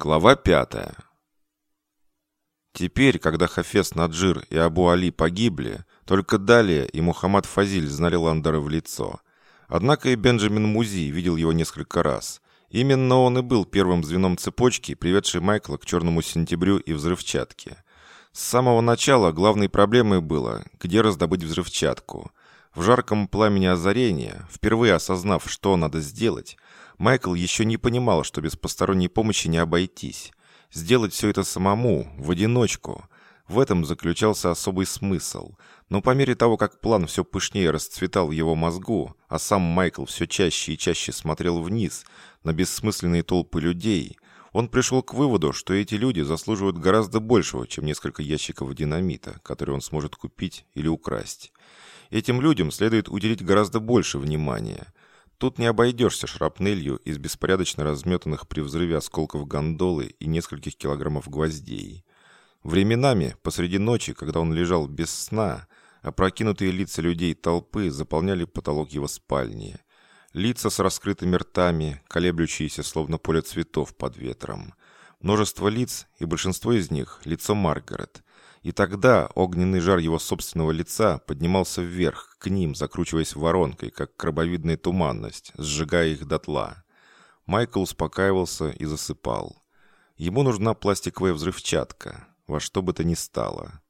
Глава пятая. Теперь, когда Хафес Наджир и Абу Али погибли, только далее и Мухаммад Фазиль знали Ландера в лицо. Однако и Бенджамин Музи видел его несколько раз. Именно он и был первым звеном цепочки, приведшей Майкла к черному сентябрю и взрывчатке. С самого начала главной проблемой было, где раздобыть взрывчатку. В жарком пламени озарения, впервые осознав, что надо сделать, Майкл еще не понимал, что без посторонней помощи не обойтись. Сделать все это самому, в одиночку. В этом заключался особый смысл. Но по мере того, как план все пышнее расцветал в его мозгу, а сам Майкл все чаще и чаще смотрел вниз, на бессмысленные толпы людей, он пришел к выводу, что эти люди заслуживают гораздо большего, чем несколько ящиков динамита, которые он сможет купить или украсть. Этим людям следует уделить гораздо больше внимания – Тут не обойдешься шрапнелью из беспорядочно разметанных при взрыве осколков гондолы и нескольких килограммов гвоздей. Временами, посреди ночи, когда он лежал без сна, опрокинутые лица людей толпы заполняли потолок его спальни. Лица с раскрытыми ртами, колеблющиеся словно поле цветов под ветром. Множество лиц, и большинство из них – лицо Маргарет, и тогда огненный жар его собственного лица поднимался вверх, к ним, закручиваясь воронкой, как крабовидная туманность, сжигая их дотла. Майкл успокаивался и засыпал. Ему нужна пластиковая взрывчатка, во что бы то ни стало.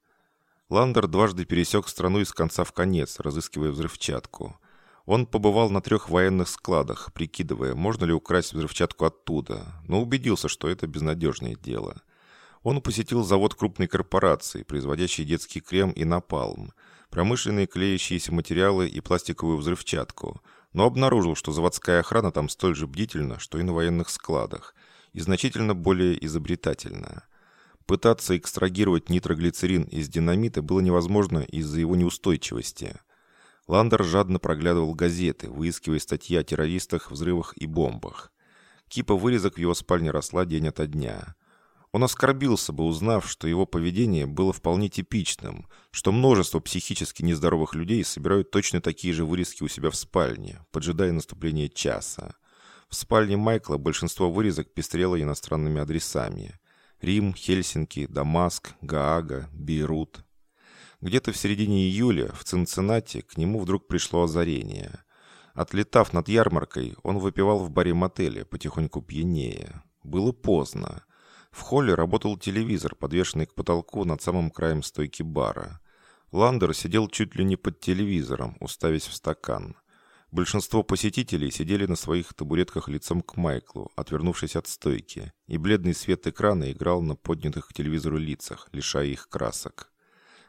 Ландер дважды пересек страну из конца в конец, разыскивая взрывчатку. Он побывал на трех военных складах, прикидывая, можно ли украсть взрывчатку оттуда, но убедился, что это безнадежное дело – он посетил завод крупной корпорации, производящий детский крем и напалм, промышленные клеящиеся материалы и пластиковую взрывчатку, но обнаружил, что заводская охрана там столь же бдительна, что и на военных складах, и значительно более изобретательна. Пытаться экстрагировать нитроглицерин из динамита было невозможно из-за его неустойчивости. Ландер жадно проглядывал газеты, выискивая статьи о террористах, взрывах и бомбах. Кипа вырезок в его спальне росла день ото дня. Он оскорбился бы, узнав, что его поведение было вполне типичным, что множество психически нездоровых людей собирают точно такие же вырезки у себя в спальне, поджидая наступления часа. В спальне Майкла большинство вырезок пестрело иностранными адресами. Рим, Хельсинки, Дамаск, Гаага, Бейрут. Где-то в середине июля в Цинциннати к нему вдруг пришло озарение. Отлетав над ярмаркой, он выпивал в баре мотеля, потихоньку пьянее. Было поздно. В холле работал телевизор, подвешенный к потолку над самым краем стойки бара. Ландер сидел чуть ли не под телевизором, уставясь в стакан. Большинство посетителей сидели на своих табуретках лицом к Майклу, отвернувшись от стойки, и бледный свет экрана играл на поднятых к телевизору лицах, лишая их красок.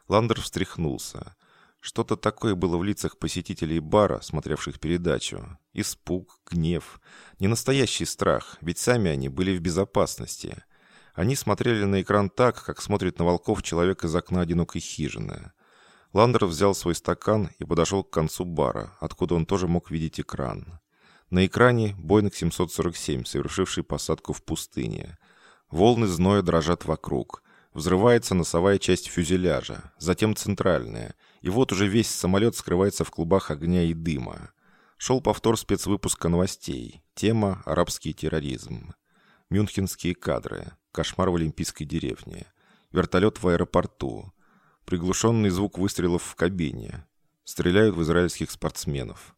Ландер встряхнулся. Что-то такое было в лицах посетителей бара, смотревших передачу. Испуг, гнев. Не настоящий страх, ведь сами они были в безопасности. Они смотрели на экран так, как смотрит на волков человек из окна одинокой хижины. Ландер взял свой стакан и подошел к концу бара, откуда он тоже мог видеть экран. На экране Боинг 747, совершивший посадку в пустыне. Волны зноя дрожат вокруг. Взрывается носовая часть фюзеляжа, затем центральная. И вот уже весь самолет скрывается в клубах огня и дыма. Шел повтор спецвыпуска новостей. Тема «Арабский терроризм». Мюнхенские кадры. Кошмар в Олимпийской деревне. Вертолет в аэропорту. Приглушенный звук выстрелов в кабине. Стреляют в израильских спортсменов.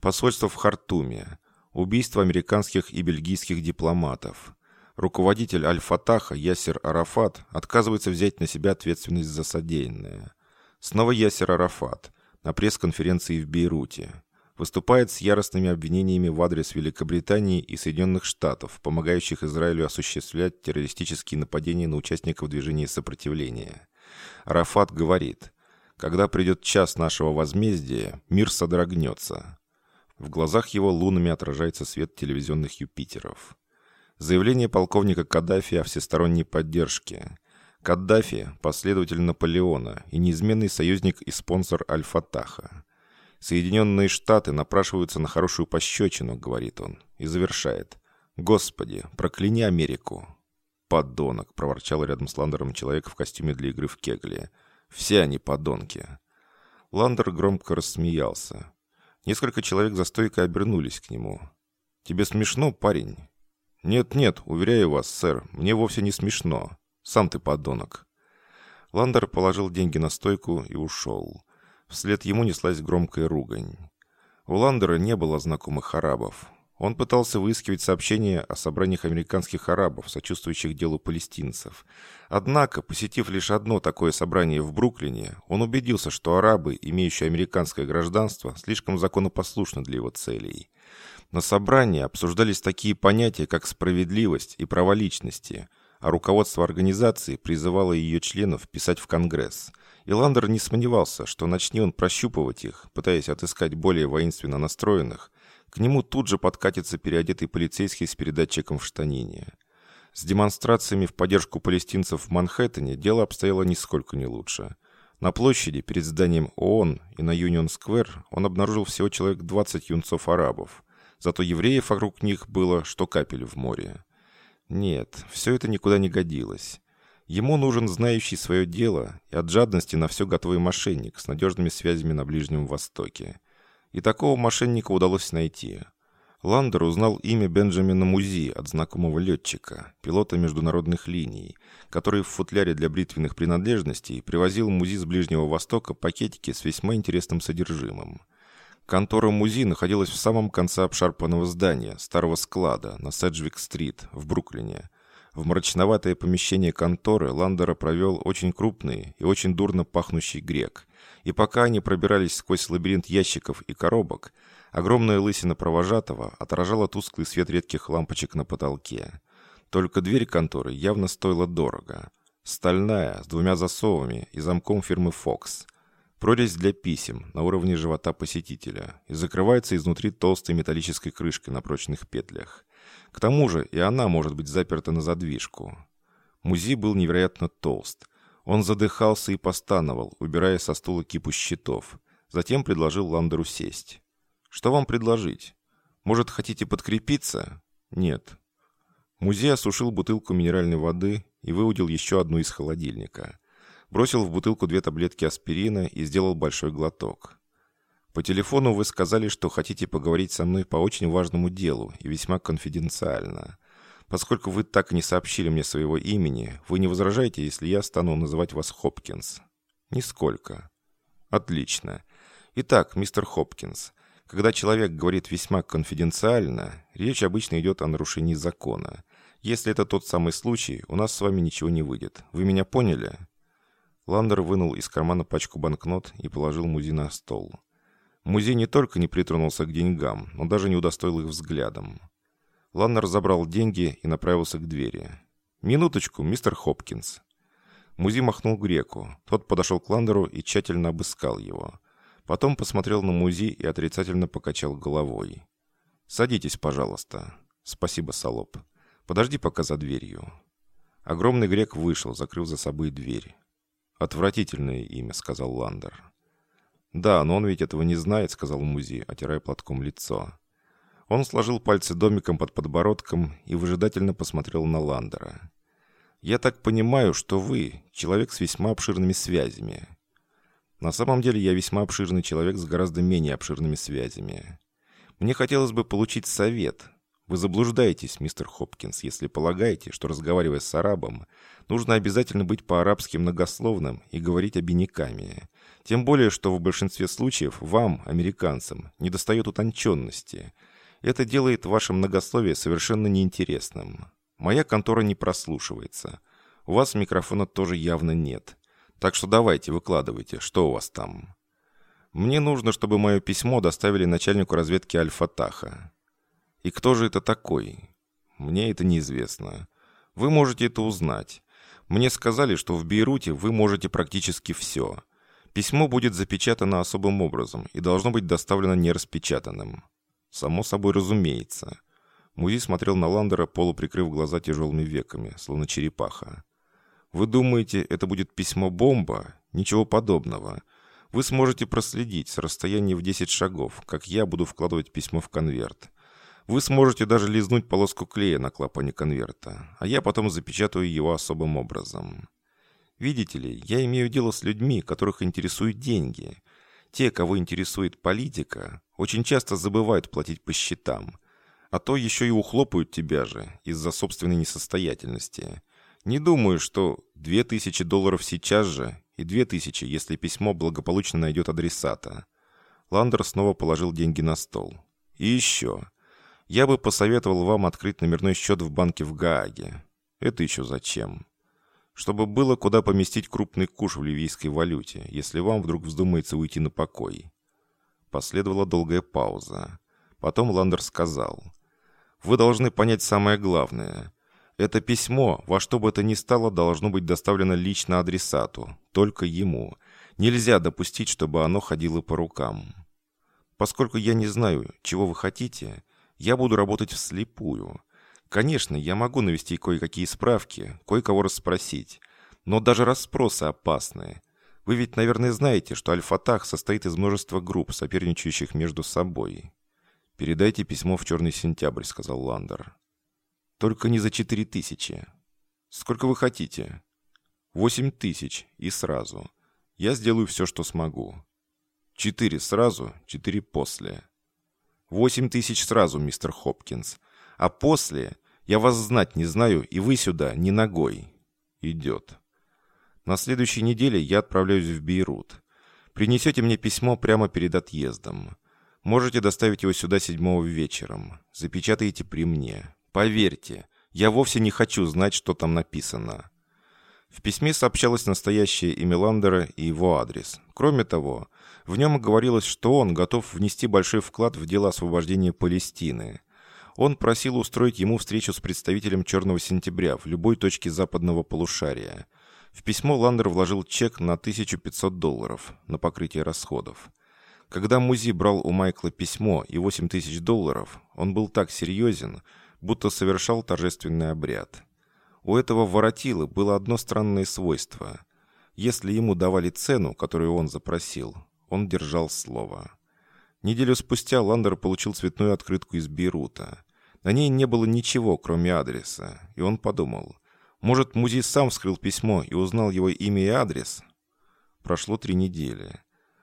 Посольство в Хартуме. Убийство американских и бельгийских дипломатов. Руководитель Аль-Фатаха Ясер Арафат отказывается взять на себя ответственность за содеянное. Снова Ясер Арафат. На пресс-конференции в Бейруте выступает с яростными обвинениями в адрес Великобритании и Соединенных Штатов, помогающих Израилю осуществлять террористические нападения на участников движения сопротивления. Арафат говорит, «Когда придет час нашего возмездия, мир содрогнется». В глазах его лунами отражается свет телевизионных Юпитеров. Заявление полковника Каддафи о всесторонней поддержке. Каддафи – последователь Наполеона и неизменный союзник и спонсор Аль-Фатаха. Соединенные Штаты напрашиваются на хорошую пощечину, говорит он, и завершает. Господи, прокляни Америку. Подонок, проворчал рядом с Ландером человек в костюме для игры в кегли. Все они подонки. Ландер громко рассмеялся. Несколько человек за стойкой обернулись к нему. «Тебе смешно, парень?» «Нет-нет, уверяю вас, сэр, мне вовсе не смешно. Сам ты подонок». Ландер положил деньги на стойку и ушел. Вслед ему неслась громкая ругань. У Ландера не было знакомых арабов. Он пытался выискивать сообщения о собраниях американских арабов, сочувствующих делу палестинцев. Однако, посетив лишь одно такое собрание в Бруклине, он убедился, что арабы, имеющие американское гражданство, слишком законопослушны для его целей. На собрании обсуждались такие понятия, как справедливость и права личности, а руководство организации призывало ее членов писать в Конгресс. И Ландер не сомневался, что начни он прощупывать их, пытаясь отыскать более воинственно настроенных, к нему тут же подкатится переодетый полицейский с передатчиком в штанине. С демонстрациями в поддержку палестинцев в Манхэттене дело обстояло нисколько не лучше. На площади перед зданием ООН и на Юнион-сквер он обнаружил всего человек 20 юнцов-арабов. Зато евреев вокруг них было, что капель в море. Нет, все это никуда не годилось. Ему нужен знающий свое дело и от жадности на все готовый мошенник с надежными связями на Ближнем Востоке. И такого мошенника удалось найти. Ландер узнал имя Бенджамина Музи от знакомого летчика, пилота международных линий, который в футляре для бритвенных принадлежностей привозил Музи с Ближнего Востока пакетики с весьма интересным содержимым. Контора Музи находилась в самом конце обшарпанного здания, старого склада, на Седжвик-стрит, в Бруклине. В мрачноватое помещение конторы Ландера провел очень крупный и очень дурно пахнущий грек, и пока они пробирались сквозь лабиринт ящиков и коробок, огромная лысина провожатого отражала тусклый свет редких лампочек на потолке. Только дверь конторы явно стоила дорого. Стальная, с двумя засовами и замком фирмы «Фокс». Прорезь для писем на уровне живота посетителя и закрывается изнутри толстой металлической крышкой на прочных петлях. К тому же и она может быть заперта на задвижку. Музи был невероятно толст, он задыхался и постановал, убирая со стула кипу щитов. Затем предложил Ландеру сесть. «Что вам предложить? Может, хотите подкрепиться?» «Нет». Музей осушил бутылку минеральной воды и выудил еще одну из холодильника. Бросил в бутылку две таблетки аспирина и сделал большой глоток. «По телефону вы сказали, что хотите поговорить со мной по очень важному делу и весьма конфиденциально. Поскольку вы так и не сообщили мне своего имени, вы не возражаете, если я стану называть вас Хопкинс? Нисколько. Отлично. Итак, мистер Хопкинс, когда человек говорит весьма конфиденциально, речь обычно идет о нарушении закона. Если это тот самый случай, у нас с вами ничего не выйдет. Вы меня поняли? Ландер вынул из кармана пачку банкнот и положил Музи на стол. Музей не только не притронулся к деньгам, но даже не удостоил их взглядом. Ланнер забрал деньги и направился к двери. «Минуточку, мистер Хопкинс». Музи махнул греку. Тот подошел к Ландеру и тщательно обыскал его. Потом посмотрел на Музи и отрицательно покачал головой. «Садитесь, пожалуйста». «Спасибо, Солоп. Подожди пока за дверью». Огромный грек вышел, закрыв за собой дверь. «Отвратительное имя», — сказал Ландер. «Да, но он ведь этого не знает», — сказал Музи, отирая платком лицо. Он сложил пальцы домиком под подбородком и выжидательно посмотрел на Ландера. «Я так понимаю, что вы человек с весьма обширными связями». «На самом деле я весьма обширный человек с гораздо менее обширными связями. Мне хотелось бы получить совет. Вы заблуждаетесь, мистер Хопкинс, если полагаете, что, разговаривая с арабом, нужно обязательно быть по-арабски многословным и говорить обиняками. Тем более, что в большинстве случаев вам, американцам, недостает утонченности – это делает ваше многословие совершенно неинтересным. Моя контора не прослушивается. У вас микрофона тоже явно нет. Так что давайте, выкладывайте, что у вас там. Мне нужно, чтобы мое письмо доставили начальнику разведки Аль-Фатаха. И кто же это такой? Мне это неизвестно. Вы можете это узнать. Мне сказали, что в Бейруте вы можете практически все. Письмо будет запечатано особым образом и должно быть доставлено нераспечатанным. Само собой разумеется. Музи смотрел на Ландера, полуприкрыв глаза тяжелыми веками, словно черепаха. «Вы думаете, это будет письмо-бомба? Ничего подобного. Вы сможете проследить с расстояния в 10 шагов, как я буду вкладывать письмо в конверт. Вы сможете даже лизнуть полоску клея на клапане конверта, а я потом запечатаю его особым образом. Видите ли, я имею дело с людьми, которых интересуют деньги. Те, кого интересует политика, очень часто забывают платить по счетам. А то еще и ухлопают тебя же из-за собственной несостоятельности. Не думаю, что две тысячи долларов сейчас же и две тысячи, если письмо благополучно найдет адресата. Ландер снова положил деньги на стол. И еще. Я бы посоветовал вам открыть номерной счет в банке в Гааге. Это еще зачем? Чтобы было куда поместить крупный куш в ливийской валюте, если вам вдруг вздумается уйти на покой. Последовала долгая пауза. Потом Ландер сказал. «Вы должны понять самое главное. Это письмо, во что бы это ни стало, должно быть доставлено лично адресату, только ему. Нельзя допустить, чтобы оно ходило по рукам. Поскольку я не знаю, чего вы хотите, я буду работать вслепую. Конечно, я могу навести кое-какие справки, кое-кого расспросить, но даже расспросы опасны. Вы ведь, наверное, знаете, что Аль-Фатах состоит из множества групп, соперничающих между собой. «Передайте письмо в «Черный сентябрь», — сказал Ландер. Только не за четыре тысячи. Сколько вы хотите? Восемь тысяч и сразу. Я сделаю все, что смогу. Четыре сразу, четыре после. Восемь тысяч сразу, мистер Хопкинс. А после я вас знать не знаю, и вы сюда не ногой. Идет. На следующей неделе я отправляюсь в Бейрут. Принесете мне письмо прямо перед отъездом. Можете доставить его сюда седьмого вечером. Запечатаете при мне. Поверьте, я вовсе не хочу знать, что там написано. В письме сообщалось настоящее имя Ландера и его адрес. Кроме того, в нем говорилось, что он готов внести большой вклад в дело освобождения Палестины. Он просил устроить ему встречу с представителем «Черного сентября» в любой точке западного полушария. В письмо Ландер вложил чек на 1500 долларов на покрытие расходов. Когда Музи брал у Майкла письмо и 8000 долларов, он был так серьезен, будто совершал торжественный обряд. У этого воротила было одно странное свойство. Если ему давали цену, которую он запросил, он держал слово. Неделю спустя Ландер получил цветную открытку из Бейрута. На ней не было ничего, кроме адреса, и он подумал, может, Музи сам вскрыл письмо и узнал его имя и адрес? Прошло три недели.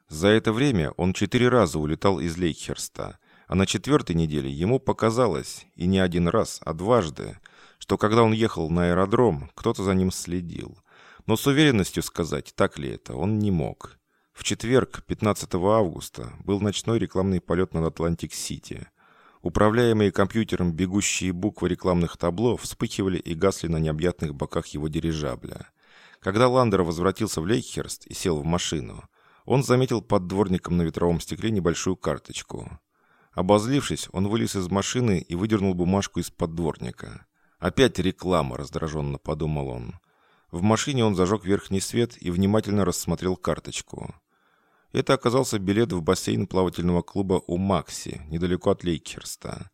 За это время он четыре раза улетал из Лейхерста – а на четвертой неделе ему показалось, и не один раз, а дважды, что когда он ехал на аэродром, кто-то за ним следил. Но с уверенностью сказать, так ли это, он не мог. В четверг, 15 августа, был ночной рекламный полет над Атлантик-Сити. Управляемые компьютером бегущие буквы рекламных табло вспыхивали и гасли на необъятных боках его дирижабля. Когда Ландер возвратился в Лейкхерст и сел в машину, он заметил под дворником на ветровом стекле небольшую карточку. Обозлившись, он вылез из машины и выдернул бумажку из-под дворника. «Опять реклама», — раздраженно подумал он. В машине он зажег верхний свет и внимательно рассмотрел карточку. Это оказался билет в бассейн плавательного клуба у Макси, недалеко от Лейкхерста.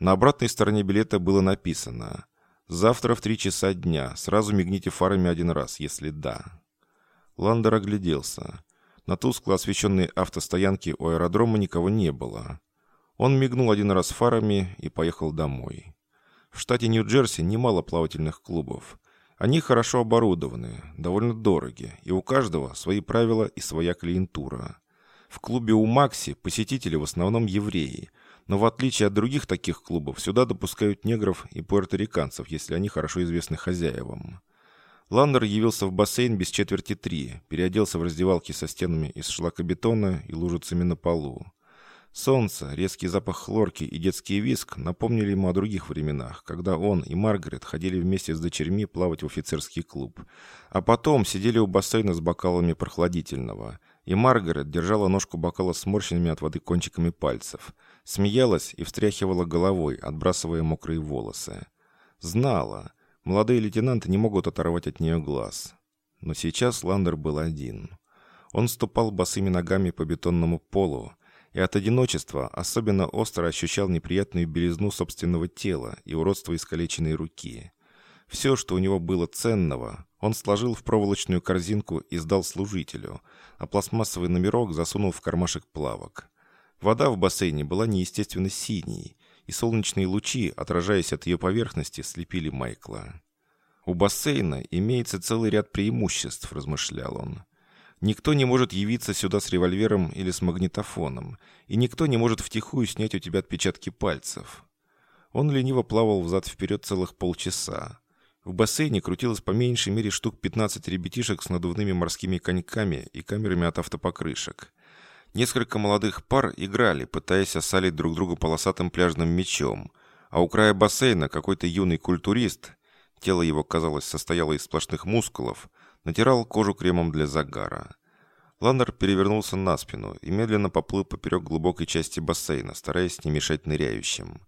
На обратной стороне билета было написано «Завтра в три часа дня. Сразу мигните фарами один раз, если да». Ландер огляделся. На тускло освещенной автостоянке у аэродрома никого не было. Он мигнул один раз фарами и поехал домой. В штате Нью-Джерси немало плавательных клубов. Они хорошо оборудованы, довольно дороги, и у каждого свои правила и своя клиентура. В клубе у Макси посетители в основном евреи, но в отличие от других таких клубов, сюда допускают негров и пуэрториканцев, если они хорошо известны хозяевам. Ландер явился в бассейн без четверти три, переоделся в раздевалке со стенами из шлакобетона и лужицами на полу. Солнце, резкий запах хлорки и детский виск напомнили ему о других временах, когда он и Маргарет ходили вместе с дочерьми плавать в офицерский клуб. А потом сидели у бассейна с бокалами прохладительного, и Маргарет держала ножку бокала сморщенными от воды кончиками пальцев, смеялась и встряхивала головой, отбрасывая мокрые волосы. Знала. Молодые лейтенанты не могут оторвать от нее глаз. Но сейчас Ландер был один. Он ступал босыми ногами по бетонному полу, и от одиночества особенно остро ощущал неприятную белизну собственного тела и уродство искалеченной руки. Все, что у него было ценного, он сложил в проволочную корзинку и сдал служителю, а пластмассовый номерок засунул в кармашек плавок. Вода в бассейне была неестественно синей, и солнечные лучи, отражаясь от ее поверхности, слепили Майкла. «У бассейна имеется целый ряд преимуществ», – размышлял он. Никто не может явиться сюда с револьвером или с магнитофоном, и никто не может втихую снять у тебя отпечатки пальцев. Он лениво плавал взад-вперед целых полчаса. В бассейне крутилось по меньшей мере штук 15 ребятишек с надувными морскими коньками и камерами от автопокрышек. Несколько молодых пар играли, пытаясь осалить друг друга полосатым пляжным мечом, а у края бассейна какой-то юный культурист, тело его, казалось, состояло из сплошных мускулов, натирал кожу кремом для загара. Ландер перевернулся на спину и медленно поплыл поперек глубокой части бассейна, стараясь не мешать ныряющим.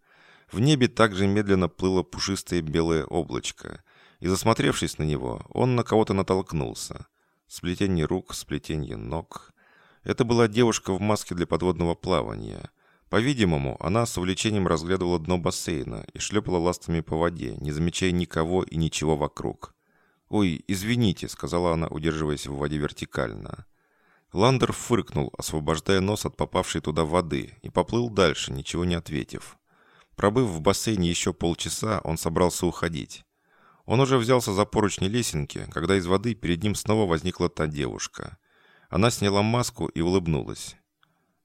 В небе также медленно плыло пушистое белое облачко, и, засмотревшись на него, он на кого-то натолкнулся. Сплетение рук, сплетение ног. Это была девушка в маске для подводного плавания. По-видимому, она с увлечением разглядывала дно бассейна и шлепала ластами по воде, не замечая никого и ничего вокруг. «Ой, извините», — сказала она, удерживаясь в воде вертикально. Ландер фыркнул, освобождая нос от попавшей туда воды, и поплыл дальше, ничего не ответив. Пробыв в бассейне еще полчаса, он собрался уходить. Он уже взялся за поручни лесенки, когда из воды перед ним снова возникла та девушка. Она сняла маску и улыбнулась.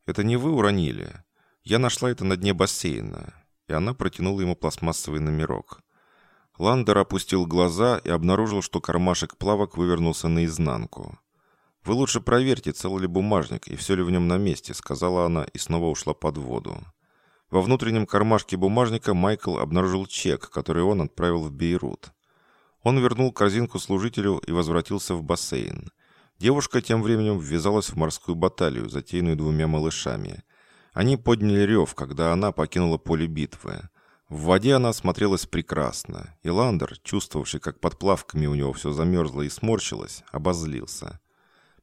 «Это не вы уронили? Я нашла это на дне бассейна». И она протянула ему пластмассовый номерок. Ландер опустил глаза и обнаружил, что кармашек плавок вывернулся наизнанку. «Вы лучше проверьте, цел ли бумажник и все ли в нем на месте», сказала она и снова ушла под воду. Во внутреннем кармашке бумажника Майкл обнаружил чек, который он отправил в Бейрут. Он вернул корзинку служителю и возвратился в бассейн. Девушка тем временем ввязалась в морскую баталию, затеянную двумя малышами. Они подняли рев, когда она покинула поле битвы. В воде она смотрелась прекрасно, и Ландер, чувствовавший, как под плавками у него все замерзло и сморщилось, обозлился.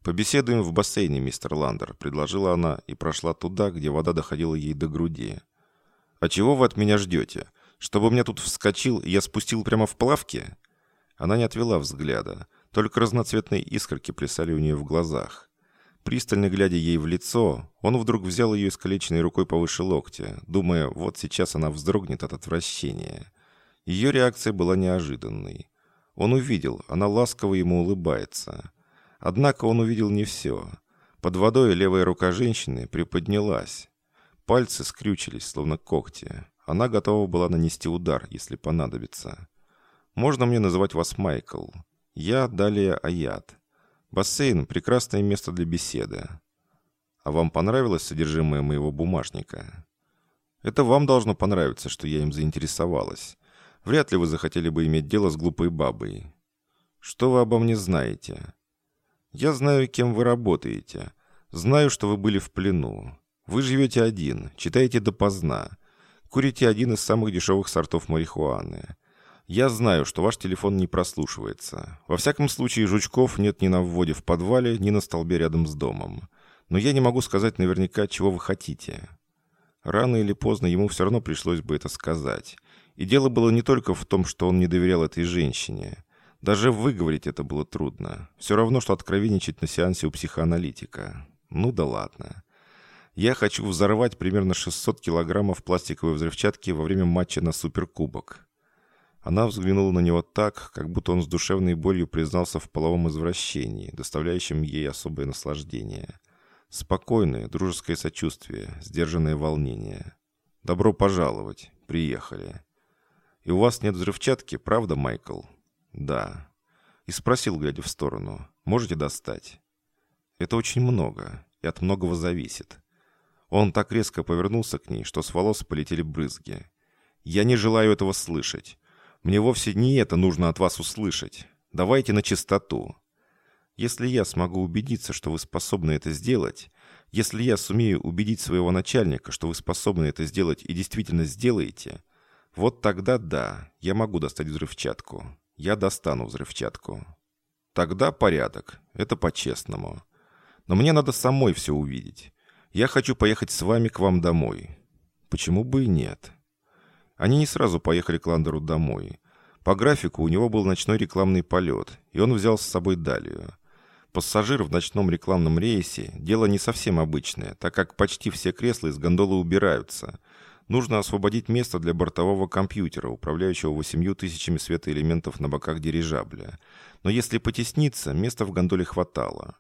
«Побеседуем в бассейне, мистер Ландер», — предложила она и прошла туда, где вода доходила ей до груди. «А чего вы от меня ждете? Чтобы мне тут вскочил я спустил прямо в плавке?» Она не отвела взгляда, только разноцветные искорки плясали у нее в глазах. Пристально глядя ей в лицо, он вдруг взял ее искалеченной рукой повыше локтя, думая, вот сейчас она вздрогнет от отвращения. Ее реакция была неожиданной. Он увидел, она ласково ему улыбается. Однако он увидел не все. Под водой левая рука женщины приподнялась. Пальцы скрючились, словно когти. Она готова была нанести удар, если понадобится. «Можно мне называть вас Майкл? Я далее Аят. Бассейн – прекрасное место для беседы. А вам понравилось содержимое моего бумажника? Это вам должно понравиться, что я им заинтересовалась. Вряд ли вы захотели бы иметь дело с глупой бабой. Что вы обо мне знаете?» Я знаю, кем вы работаете. Знаю, что вы были в плену. Вы живете один, читаете допоздна. Курите один из самых дешевых сортов марихуаны. Я знаю, что ваш телефон не прослушивается. Во всяком случае, жучков нет ни на вводе в подвале, ни на столбе рядом с домом. Но я не могу сказать наверняка, чего вы хотите. Рано или поздно ему все равно пришлось бы это сказать. И дело было не только в том, что он не доверял этой женщине. Даже выговорить это было трудно. Все равно, что откровенничать на сеансе у психоаналитика. Ну да ладно. Я хочу взорвать примерно 600 килограммов пластиковой взрывчатки во время матча на Суперкубок. Она взглянула на него так, как будто он с душевной болью признался в половом извращении, доставляющем ей особое наслаждение. Спокойное, дружеское сочувствие, сдержанное волнение. «Добро пожаловать. Приехали. И у вас нет взрывчатки, правда, Майкл?» «Да». И спросил, глядя в сторону, «Можете достать?» «Это очень много, и от многого зависит». Он так резко повернулся к ней, что с волос полетели брызги. «Я не желаю этого слышать. Мне вовсе не это нужно от вас услышать. Давайте на чистоту. Если я смогу убедиться, что вы способны это сделать, если я сумею убедить своего начальника, что вы способны это сделать и действительно сделаете, вот тогда да, я могу достать взрывчатку. Я достану взрывчатку. Тогда порядок. Это по-честному. Но мне надо самой все увидеть. Я хочу поехать с вами к вам домой. Почему бы и нет? Они не сразу поехали к Ландеру домой. По графику у него был ночной рекламный полет, и он взял с собой Далию. Пассажир в ночном рекламном рейсе – дело не совсем обычное, так как почти все кресла из гондолы убираются – Нужно освободить место для бортового компьютера, управляющего восемью тысячами светоэлементов на боках дирижабля. Но если потесниться, места в гондоле хватало.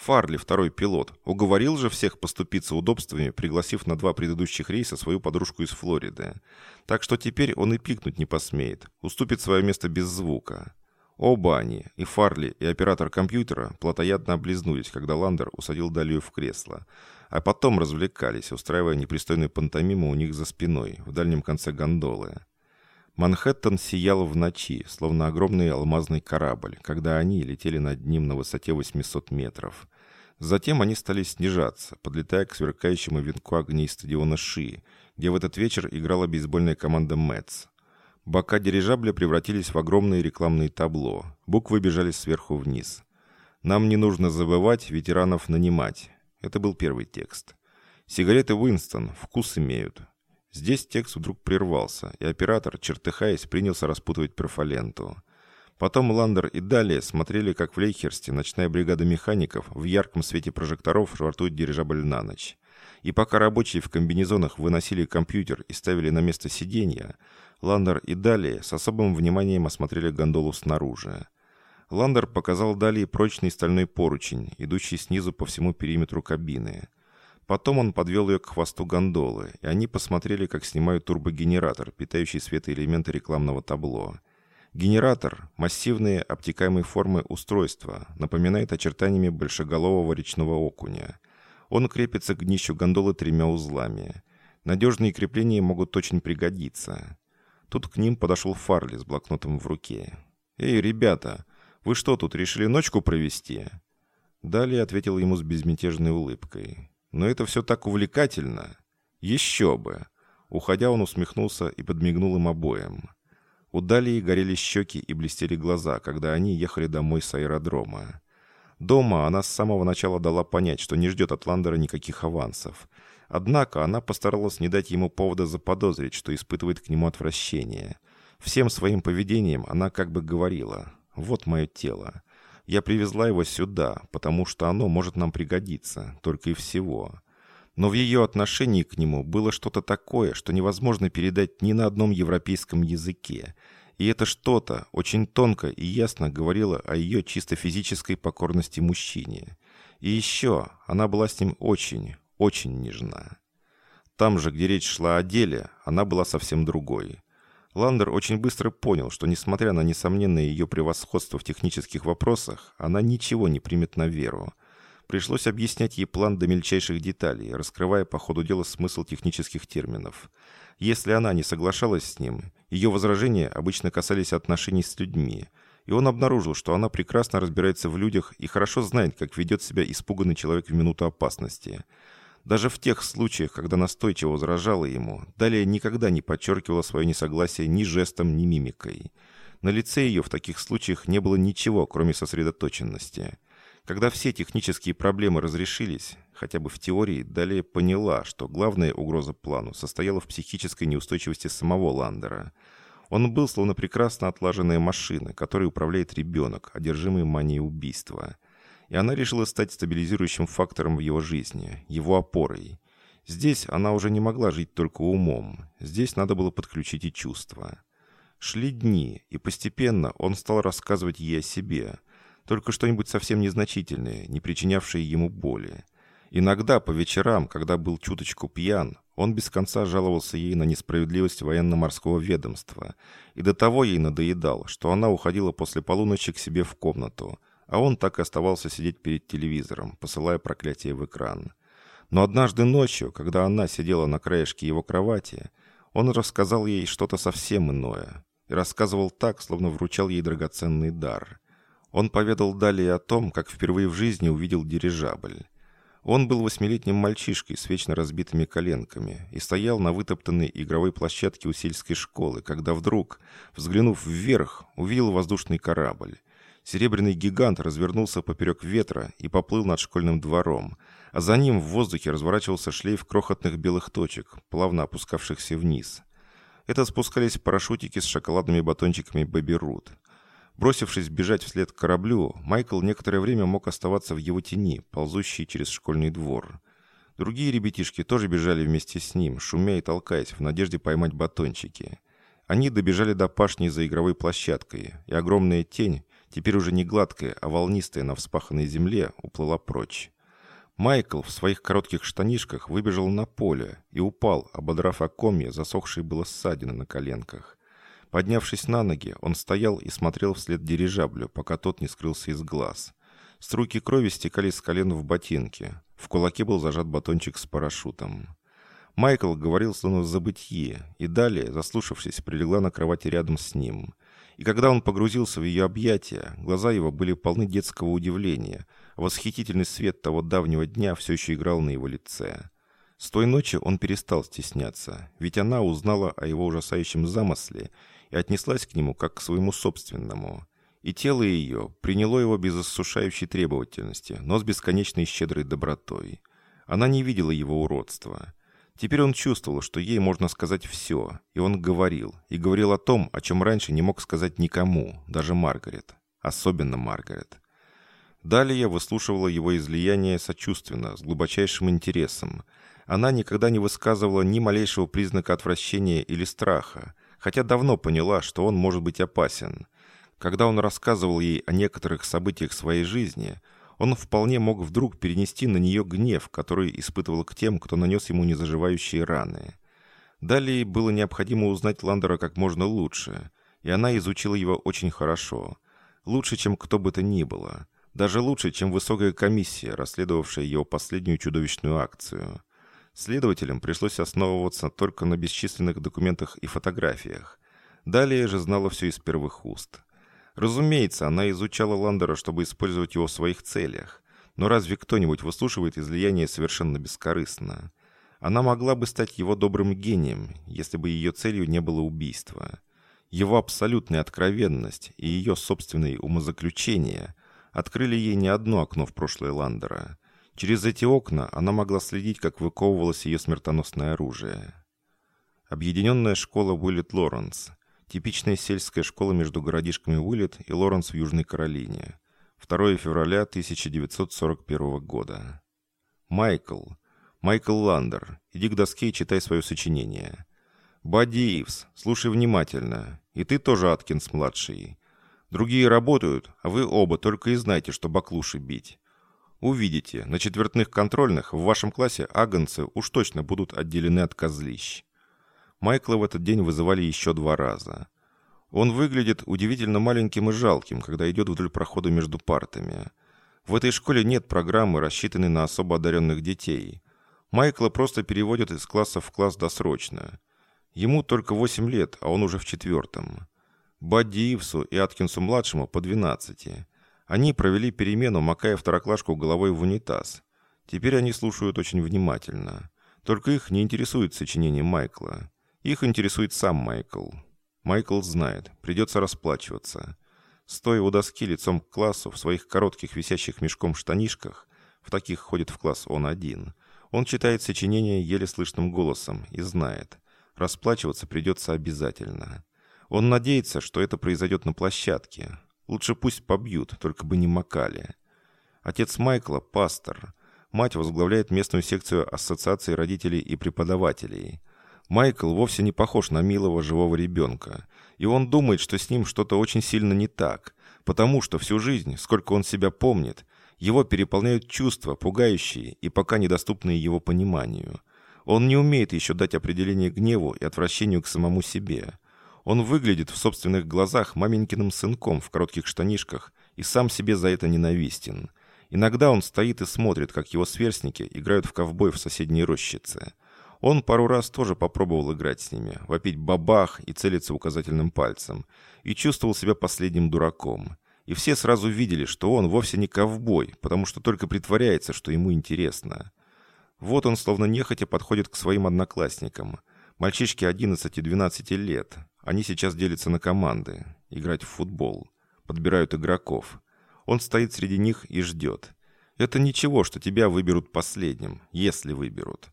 Фарли, второй пилот, уговорил же всех поступиться удобствами, пригласив на два предыдущих рейса свою подружку из Флориды. Так что теперь он и пикнуть не посмеет, уступит свое место без звука. Оба они, и Фарли, и оператор компьютера, плотоядно облизнулись, когда Ландер усадил Далию в кресло, а потом развлекались, устраивая непристойную пантомиму у них за спиной, в дальнем конце гондолы. Манхэттен сиял в ночи, словно огромный алмазный корабль, когда они летели над ним на высоте 800 метров. Затем они стали снижаться, подлетая к сверкающему венку огней стадиона Ши, где в этот вечер играла бейсбольная команда Мэтс. Бока дирижабля превратились в огромные рекламные табло. Буквы бежали сверху вниз. «Нам не нужно забывать ветеранов нанимать». Это был первый текст. «Сигареты Уинстон вкус имеют. Здесь текст вдруг прервался, и оператор, чертыхаясь, принялся распутывать перфоленту. Потом Ландер и далее смотрели, как в Лейхерсте ночная бригада механиков в ярком свете прожекторов швартует дирижабль на ночь. И пока рабочие в комбинезонах выносили компьютер и ставили на место сиденья, Ландер и далее с особым вниманием осмотрели гондолу снаружи. Ландер показал далее прочный стальной поручень, идущий снизу по всему периметру кабины – Потом он подвел ее к хвосту гондолы, и они посмотрели, как снимают турбогенератор, питающий светоэлементы рекламного табло. Генератор – массивные обтекаемые формы устройства, напоминает очертаниями большеголового речного окуня. Он крепится к днищу гондолы тремя узлами. Надежные крепления могут очень пригодиться. Тут к ним подошел Фарли с блокнотом в руке. «Эй, ребята, вы что тут, решили ночку провести?» Далее ответил ему с безмятежной улыбкой. Но это все так увлекательно. Еще бы. Уходя, он усмехнулся и подмигнул им обоим. У Далии горели щеки и блестели глаза, когда они ехали домой с аэродрома. Дома она с самого начала дала понять, что не ждет от Ландера никаких авансов. Однако она постаралась не дать ему повода заподозрить, что испытывает к нему отвращение. Всем своим поведением она как бы говорила «Вот мое тело. Я привезла его сюда, потому что оно может нам пригодиться, только и всего. Но в ее отношении к нему было что-то такое, что невозможно передать ни на одном европейском языке. И это что-то очень тонко и ясно говорило о ее чисто физической покорности мужчине. И еще она была с ним очень, очень нежна. Там же, где речь шла о деле, она была совсем другой. Ландер очень быстро понял, что несмотря на несомненное ее превосходство в технических вопросах, она ничего не примет на веру. Пришлось объяснять ей план до мельчайших деталей, раскрывая по ходу дела смысл технических терминов. Если она не соглашалась с ним, ее возражения обычно касались отношений с людьми, и он обнаружил, что она прекрасно разбирается в людях и хорошо знает, как ведет себя испуганный человек в минуту опасности – даже в тех случаях, когда настойчиво возражала ему, далее никогда не подчеркивала свое несогласие ни жестом, ни мимикой. На лице ее в таких случаях не было ничего, кроме сосредоточенности. Когда все технические проблемы разрешились, хотя бы в теории, далее поняла, что главная угроза плану состояла в психической неустойчивости самого Ландера. Он был словно прекрасно отлаженная машина, которой управляет ребенок, одержимый манией убийства – и она решила стать стабилизирующим фактором в его жизни, его опорой. Здесь она уже не могла жить только умом, здесь надо было подключить и чувства. Шли дни, и постепенно он стал рассказывать ей о себе, только что-нибудь совсем незначительное, не причинявшее ему боли. Иногда по вечерам, когда был чуточку пьян, он без конца жаловался ей на несправедливость военно-морского ведомства, и до того ей надоедал, что она уходила после полуночи к себе в комнату – а он так и оставался сидеть перед телевизором, посылая проклятие в экран. Но однажды ночью, когда она сидела на краешке его кровати, он рассказал ей что-то совсем иное. И рассказывал так, словно вручал ей драгоценный дар. Он поведал далее о том, как впервые в жизни увидел дирижабль. Он был восьмилетним мальчишкой с вечно разбитыми коленками и стоял на вытоптанной игровой площадке у сельской школы, когда вдруг, взглянув вверх, увидел воздушный корабль. Серебряный гигант развернулся поперек ветра и поплыл над школьным двором, а за ним в воздухе разворачивался шлейф крохотных белых точек, плавно опускавшихся вниз. Это спускались парашютики с шоколадными батончиками Бэби Рут. Бросившись бежать вслед к кораблю, Майкл некоторое время мог оставаться в его тени, ползущей через школьный двор. Другие ребятишки тоже бежали вместе с ним, шумя и толкаясь, в надежде поймать батончики. Они добежали до пашни за игровой площадкой, и огромная тень, теперь уже не гладкая, а волнистая на вспаханной земле, уплыла прочь. Майкл в своих коротких штанишках выбежал на поле и упал, ободрав о комья засохшие было ссадины на коленках. Поднявшись на ноги, он стоял и смотрел вслед дирижаблю, пока тот не скрылся из глаз. Струйки крови стекали с колен в ботинки. В кулаке был зажат батончик с парашютом. Майкл говорил словно в забытье, и далее, заслушавшись, прилегла на кровати рядом с ним. И когда он погрузился в ее объятия, глаза его были полны детского удивления, восхитительный свет того давнего дня все еще играл на его лице. С той ночи он перестал стесняться, ведь она узнала о его ужасающем замысле и отнеслась к нему как к своему собственному. И тело ее приняло его без иссушающей требовательности, но с бесконечной щедрой добротой. Она не видела его уродства. Теперь он чувствовал, что ей можно сказать все, и он говорил, и говорил о том, о чем раньше не мог сказать никому, даже Маргарет. Особенно Маргарет. Далее выслушивала его излияние сочувственно, с глубочайшим интересом. Она никогда не высказывала ни малейшего признака отвращения или страха, хотя давно поняла, что он может быть опасен. Когда он рассказывал ей о некоторых событиях своей жизни, он вполне мог вдруг перенести на нее гнев, который испытывал к тем, кто нанес ему незаживающие раны. Далее было необходимо узнать Ландера как можно лучше, и она изучила его очень хорошо. Лучше, чем кто бы то ни было. Даже лучше, чем высокая комиссия, расследовавшая его последнюю чудовищную акцию. Следователям пришлось основываться только на бесчисленных документах и фотографиях. Далее же знала все из первых уст. Разумеется, она изучала Ландера, чтобы использовать его в своих целях. Но разве кто-нибудь выслушивает излияние совершенно бескорыстно? Она могла бы стать его добрым гением, если бы ее целью не было убийство. Его абсолютная откровенность и ее собственные умозаключения открыли ей не одно окно в прошлое Ландера. Через эти окна она могла следить, как выковывалось ее смертоносное оружие. Объединенная школа Уиллет Лоренс. Типичная сельская школа между городишками Уиллет и Лоренс в Южной Каролине. 2 февраля 1941 года. Майкл. Майкл Ландер. Иди к доске и читай свое сочинение. Бадди Ивс. Слушай внимательно. И ты тоже, Аткинс-младший. Другие работают, а вы оба только и знаете, что баклуши бить. Увидите, на четвертных контрольных в вашем классе агонцы уж точно будут отделены от козлищ. Майкла в этот день вызывали еще два раза. Он выглядит удивительно маленьким и жалким, когда идет вдоль прохода между партами. В этой школе нет программы, рассчитанной на особо одаренных детей. Майкла просто переводят из класса в класс досрочно. Ему только 8 лет, а он уже в четвертом. Бадди Ивсу и Аткинсу-младшему по 12. Они провели перемену, макая второклашку головой в унитаз. Теперь они слушают очень внимательно. Только их не интересует сочинение Майкла. Их интересует сам Майкл. Майкл знает, придется расплачиваться. Стоя у доски лицом к классу в своих коротких висящих мешком штанишках, в таких ходит в класс он один, он читает сочинение еле слышным голосом и знает, расплачиваться придется обязательно. Он надеется, что это произойдет на площадке. Лучше пусть побьют, только бы не макали. Отец Майкла – пастор. Мать возглавляет местную секцию Ассоциации родителей и преподавателей – Майкл вовсе не похож на милого живого ребенка, и он думает, что с ним что-то очень сильно не так, потому что всю жизнь, сколько он себя помнит, его переполняют чувства, пугающие и пока недоступные его пониманию. Он не умеет еще дать определение гневу и отвращению к самому себе. Он выглядит в собственных глазах маменькиным сынком в коротких штанишках и сам себе за это ненавистен. Иногда он стоит и смотрит, как его сверстники играют в ковбой в соседней рощице. Он пару раз тоже попробовал играть с ними, вопить бабах и целиться указательным пальцем, и чувствовал себя последним дураком. И все сразу видели, что он вовсе не ковбой, потому что только притворяется, что ему интересно. Вот он словно нехотя подходит к своим одноклассникам. Мальчишки 11-12 лет. Они сейчас делятся на команды. Играть в футбол. Подбирают игроков. Он стоит среди них и ждет. Это ничего, что тебя выберут последним, если выберут.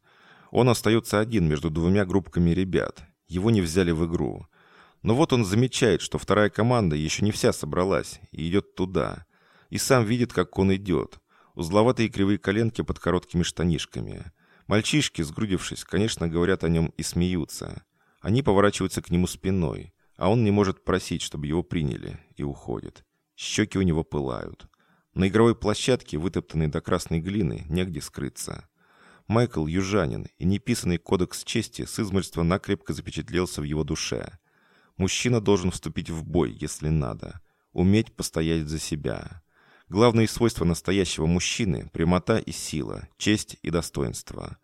Он остается один между двумя группками ребят. Его не взяли в игру. Но вот он замечает, что вторая команда еще не вся собралась и идет туда. И сам видит, как он идет. Узловатые кривые коленки под короткими штанишками. Мальчишки, сгрудившись, конечно, говорят о нем и смеются. Они поворачиваются к нему спиной, а он не может просить, чтобы его приняли, и уходит. Щеки у него пылают. На игровой площадке, вытоптанной до красной глины, негде скрыться. Майкл южанин, и неписанный кодекс чести с измольства накрепко запечатлелся в его душе. Мужчина должен вступить в бой, если надо. Уметь постоять за себя. Главные свойства настоящего мужчины – прямота и сила, честь и достоинство.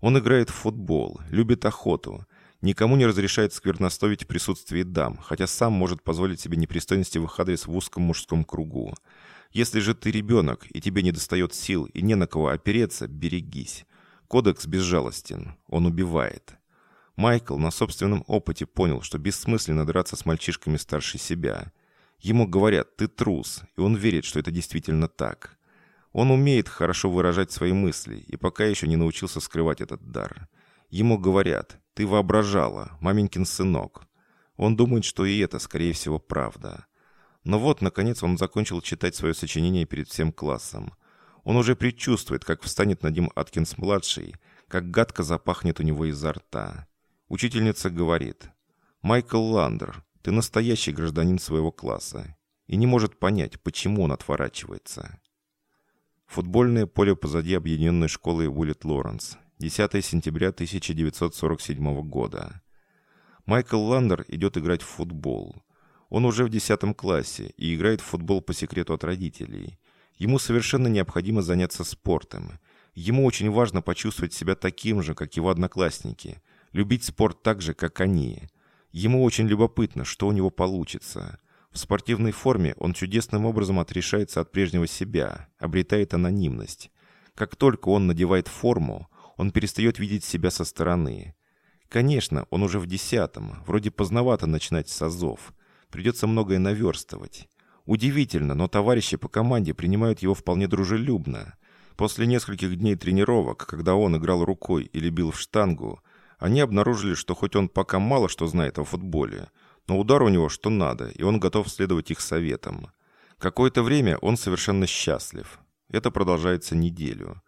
Он играет в футбол, любит охоту, никому не разрешает сквернословить в присутствии дам, хотя сам может позволить себе непристойности в их адрес в узком мужском кругу. Если же ты ребенок, и тебе не достает сил и не на кого опереться, берегись. Кодекс безжалостен, он убивает. Майкл на собственном опыте понял, что бессмысленно драться с мальчишками старше себя. Ему говорят «ты трус», и он верит, что это действительно так. Он умеет хорошо выражать свои мысли и пока еще не научился скрывать этот дар. Ему говорят «ты воображала, маменькин сынок». Он думает, что и это, скорее всего, правда. Но вот, наконец, он закончил читать свое сочинение перед всем классом. Он уже предчувствует, как встанет над ним Аткинс-младший, как гадко запахнет у него изо рта. Учительница говорит, «Майкл Ландер, ты настоящий гражданин своего класса» и не может понять, почему он отворачивается. Футбольное поле позади объединенной школы Уиллет Лоренс. 10 сентября 1947 года. Майкл Ландер идет играть в футбол. Он уже в 10 классе и играет в футбол по секрету от родителей. Ему совершенно необходимо заняться спортом. Ему очень важно почувствовать себя таким же, как его одноклассники. Любить спорт так же, как они. Ему очень любопытно, что у него получится. В спортивной форме он чудесным образом отрешается от прежнего себя, обретает анонимность. Как только он надевает форму, он перестает видеть себя со стороны. Конечно, он уже в десятом, вроде поздновато начинать с азов. Придется многое наверстывать. Удивительно, но товарищи по команде принимают его вполне дружелюбно. После нескольких дней тренировок, когда он играл рукой или бил в штангу, они обнаружили, что хоть он пока мало что знает о футболе, но удар у него что надо, и он готов следовать их советам. Какое-то время он совершенно счастлив. Это продолжается неделю.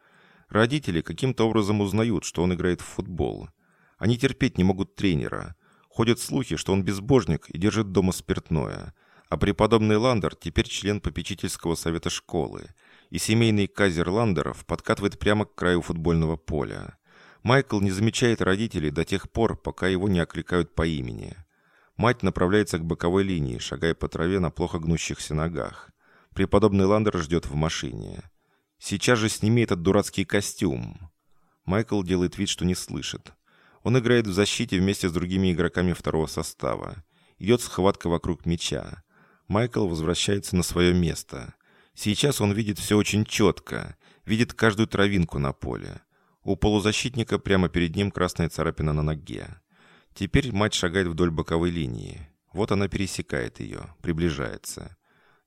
Родители каким-то образом узнают, что он играет в футбол. Они терпеть не могут тренера. Ходят слухи, что он безбожник и держит дома спиртное. А преподобный Ландер теперь член попечительского совета школы, и семейный казер Ландеров подкатывает прямо к краю футбольного поля. Майкл не замечает родителей до тех пор, пока его не окликают по имени. Мать направляется к боковой линии, шагая по траве на плохо гнущихся ногах. Преподобный Ландер ждет в машине. «Сейчас же сними этот дурацкий костюм!» Майкл делает вид, что не слышит. Он играет в защите вместе с другими игроками второго состава. Идет схватка вокруг мяча. Майкл возвращается на свое место. Сейчас он видит все очень четко, видит каждую травинку на поле. У полузащитника прямо перед ним красная царапина на ноге. Теперь мать шагает вдоль боковой линии. Вот она пересекает ее, приближается.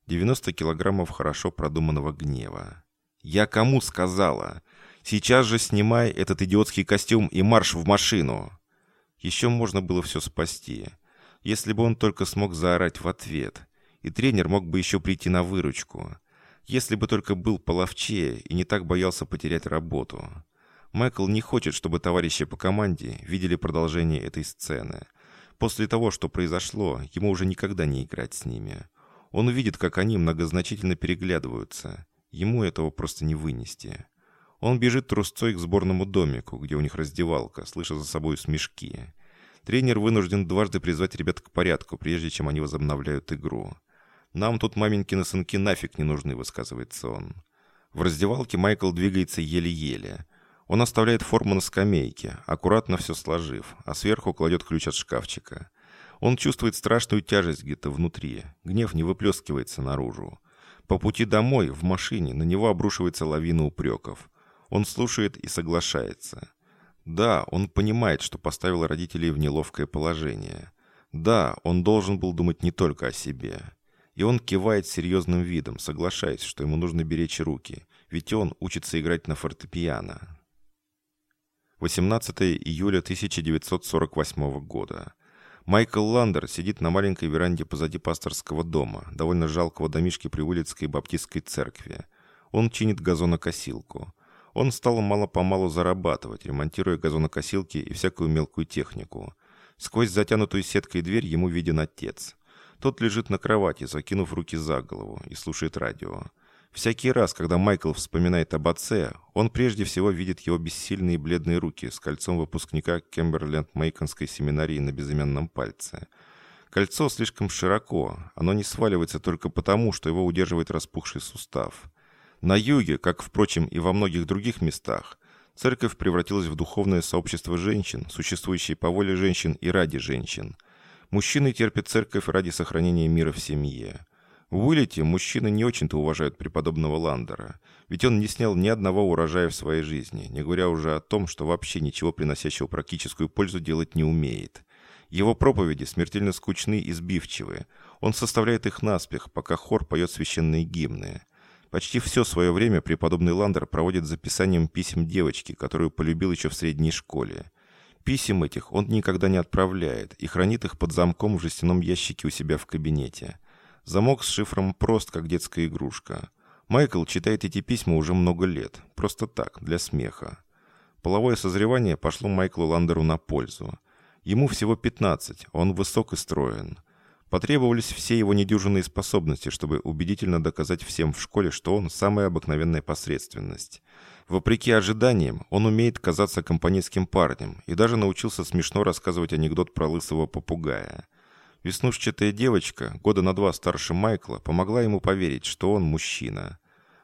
90 килограммов хорошо продуманного гнева. «Я кому сказала? Сейчас же снимай этот идиотский костюм и марш в машину!» Еще можно было все спасти. Если бы он только смог заорать в ответ и тренер мог бы еще прийти на выручку. Если бы только был половчее и не так боялся потерять работу. Майкл не хочет, чтобы товарищи по команде видели продолжение этой сцены. После того, что произошло, ему уже никогда не играть с ними. Он увидит, как они многозначительно переглядываются. Ему этого просто не вынести. Он бежит трусцой к сборному домику, где у них раздевалка, слыша за собой смешки. Тренер вынужден дважды призвать ребят к порядку, прежде чем они возобновляют игру. «Нам тут маменькины сынки нафиг не нужны», — высказывается он. В раздевалке Майкл двигается еле-еле. Он оставляет форму на скамейке, аккуратно все сложив, а сверху кладет ключ от шкафчика. Он чувствует страшную тяжесть где-то внутри. Гнев не выплескивается наружу. По пути домой, в машине, на него обрушивается лавина упреков. Он слушает и соглашается. Да, он понимает, что поставил родителей в неловкое положение. Да, он должен был думать не только о себе. И он кивает серьезным видом, соглашаясь, что ему нужно беречь руки, ведь он учится играть на фортепиано. 18 июля 1948 года. Майкл Ландер сидит на маленькой веранде позади пасторского дома, довольно жалкого домишки при Улицкой Баптистской церкви. Он чинит газонокосилку. Он стал мало-помалу зарабатывать, ремонтируя газонокосилки и всякую мелкую технику. Сквозь затянутую сеткой дверь ему виден отец. Тот лежит на кровати, закинув руки за голову, и слушает радио. Всякий раз, когда Майкл вспоминает об отце, он прежде всего видит его бессильные бледные руки с кольцом выпускника Кемберленд-Мейконской семинарии на безымянном пальце. Кольцо слишком широко, оно не сваливается только потому, что его удерживает распухший сустав. На юге, как, впрочем, и во многих других местах, церковь превратилась в духовное сообщество женщин, существующее по воле женщин и ради женщин. Мужчины терпят церковь ради сохранения мира в семье. В Уиллете мужчины не очень-то уважают преподобного Ландера, ведь он не снял ни одного урожая в своей жизни, не говоря уже о том, что вообще ничего приносящего практическую пользу делать не умеет. Его проповеди смертельно скучны и сбивчивы. Он составляет их наспех, пока хор поет священные гимны. Почти все свое время преподобный Ландер проводит записанием писем девочки, которую полюбил еще в средней школе. Писем этих он никогда не отправляет и хранит их под замком в жестяном ящике у себя в кабинете. Замок с шифром прост, как детская игрушка. Майкл читает эти письма уже много лет. Просто так, для смеха. Половое созревание пошло Майклу Ландеру на пользу. Ему всего 15, он высок и строен. Потребовались все его недюжинные способности, чтобы убедительно доказать всем в школе, что он самая обыкновенная посредственность. Вопреки ожиданиям, он умеет казаться компанейским парнем и даже научился смешно рассказывать анекдот про лысого попугая. Веснушчатая девочка, года на два старше Майкла, помогла ему поверить, что он мужчина.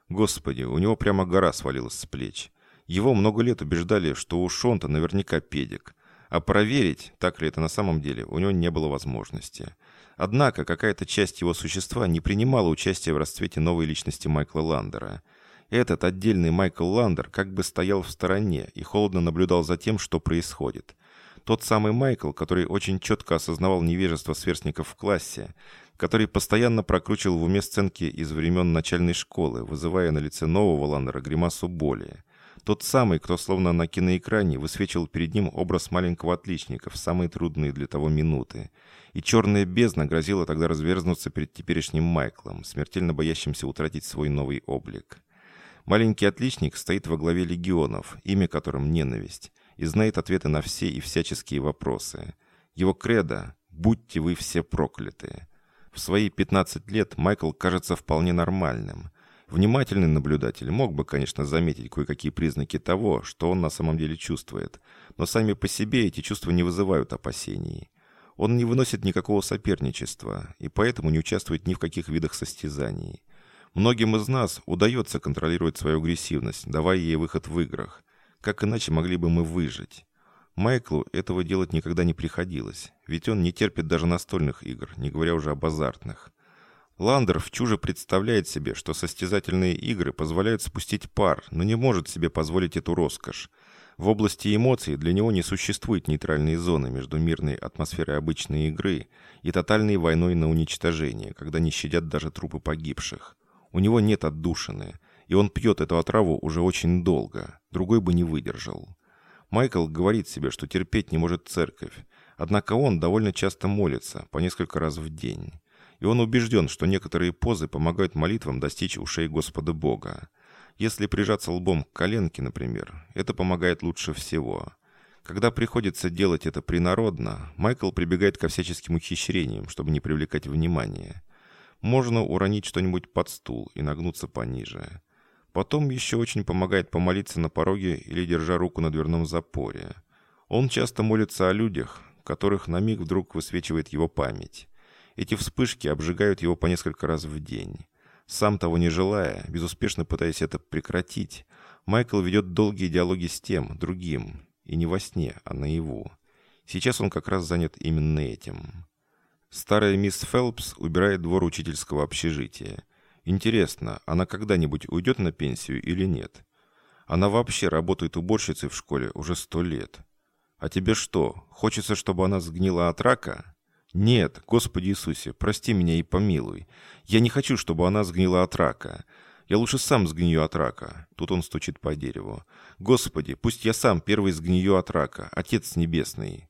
Господи, у него прямо гора свалилась с плеч. Его много лет убеждали, что уж он-то наверняка педик. А проверить, так ли это на самом деле, у него не было возможности. Однако какая-то часть его существа не принимала участия в расцвете новой личности Майкла Ландера. Этот отдельный Майкл Ландер как бы стоял в стороне и холодно наблюдал за тем, что происходит. Тот самый Майкл, который очень четко осознавал невежество сверстников в классе, который постоянно прокручивал в уме сценки из времен начальной школы, вызывая на лице нового Ландера гримасу боли. Тот самый, кто словно на киноэкране высвечивал перед ним образ маленького отличника в самые трудные для того минуты. И черная бездна грозила тогда разверзнуться перед теперешним Майклом, смертельно боящимся утратить свой новый облик. Маленький отличник стоит во главе легионов, имя которым ненависть и знает ответы на все и всяческие вопросы. Его кредо «Будьте вы все прокляты». В свои 15 лет Майкл кажется вполне нормальным. Внимательный наблюдатель мог бы, конечно, заметить кое-какие признаки того, что он на самом деле чувствует, но сами по себе эти чувства не вызывают опасений. Он не выносит никакого соперничества и поэтому не участвует ни в каких видах состязаний. Многим из нас удается контролировать свою агрессивность, давая ей выход в играх. Как иначе могли бы мы выжить? Майклу этого делать никогда не приходилось, ведь он не терпит даже настольных игр, не говоря уже об азартных. Ландер в чуже представляет себе, что состязательные игры позволяют спустить пар, но не может себе позволить эту роскошь. В области эмоций для него не существует нейтральной зоны между мирной атмосферой обычной игры и тотальной войной на уничтожение, когда не щадят даже трупы погибших. У него нет отдушины – и он пьет эту отраву уже очень долго. Другой бы не выдержал. Майкл говорит себе, что терпеть не может церковь. Однако он довольно часто молится, по несколько раз в день. И он убежден, что некоторые позы помогают молитвам достичь ушей Господа Бога. Если прижаться лбом к коленке, например, это помогает лучше всего. Когда приходится делать это принародно, Майкл прибегает ко всяческим ухищрениям, чтобы не привлекать внимания. Можно уронить что-нибудь под стул и нагнуться пониже. Потом еще очень помогает помолиться на пороге или держа руку на дверном запоре. Он часто молится о людях, которых на миг вдруг высвечивает его память. Эти вспышки обжигают его по несколько раз в день. Сам того не желая, безуспешно пытаясь это прекратить, Майкл ведет долгие диалоги с тем, другим, и не во сне, а наяву. Сейчас он как раз занят именно этим. Старая мисс Фелпс убирает двор учительского общежития. Интересно, она когда-нибудь уйдет на пенсию или нет? Она вообще работает уборщицей в школе уже сто лет. А тебе что, хочется, чтобы она сгнила от рака? Нет, Господи Иисусе, прости меня и помилуй. Я не хочу, чтобы она сгнила от рака. Я лучше сам сгнию от рака. Тут он стучит по дереву. Господи, пусть я сам первый сгнию от рака, Отец Небесный.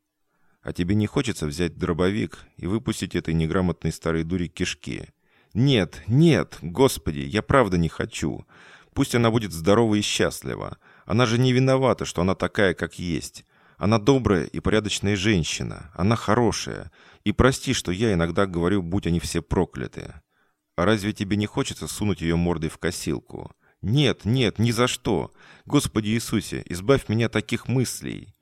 А тебе не хочется взять дробовик и выпустить этой неграмотной старой дури кишки? «Нет, нет, Господи, я правда не хочу. Пусть она будет здорова и счастлива. Она же не виновата, что она такая, как есть. Она добрая и порядочная женщина. Она хорошая. И прости, что я иногда говорю, будь они все прокляты. А разве тебе не хочется сунуть ее мордой в косилку? Нет, нет, ни за что. Господи Иисусе, избавь меня от таких мыслей.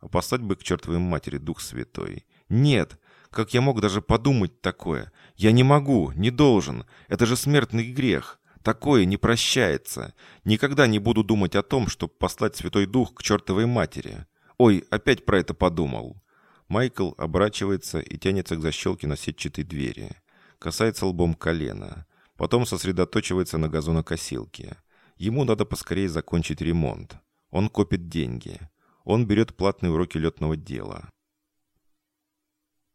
А послать бы к чертовой матери Дух Святой. Нет, как я мог даже подумать такое? Я не могу, не должен. Это же смертный грех. Такое не прощается. Никогда не буду думать о том, чтобы послать Святой Дух к чертовой матери. Ой, опять про это подумал. Майкл оборачивается и тянется к защелке на сетчатой двери. Касается лбом колена. Потом сосредоточивается на газонокосилке. Ему надо поскорее закончить ремонт. Он копит деньги. Он берет платные уроки летного дела.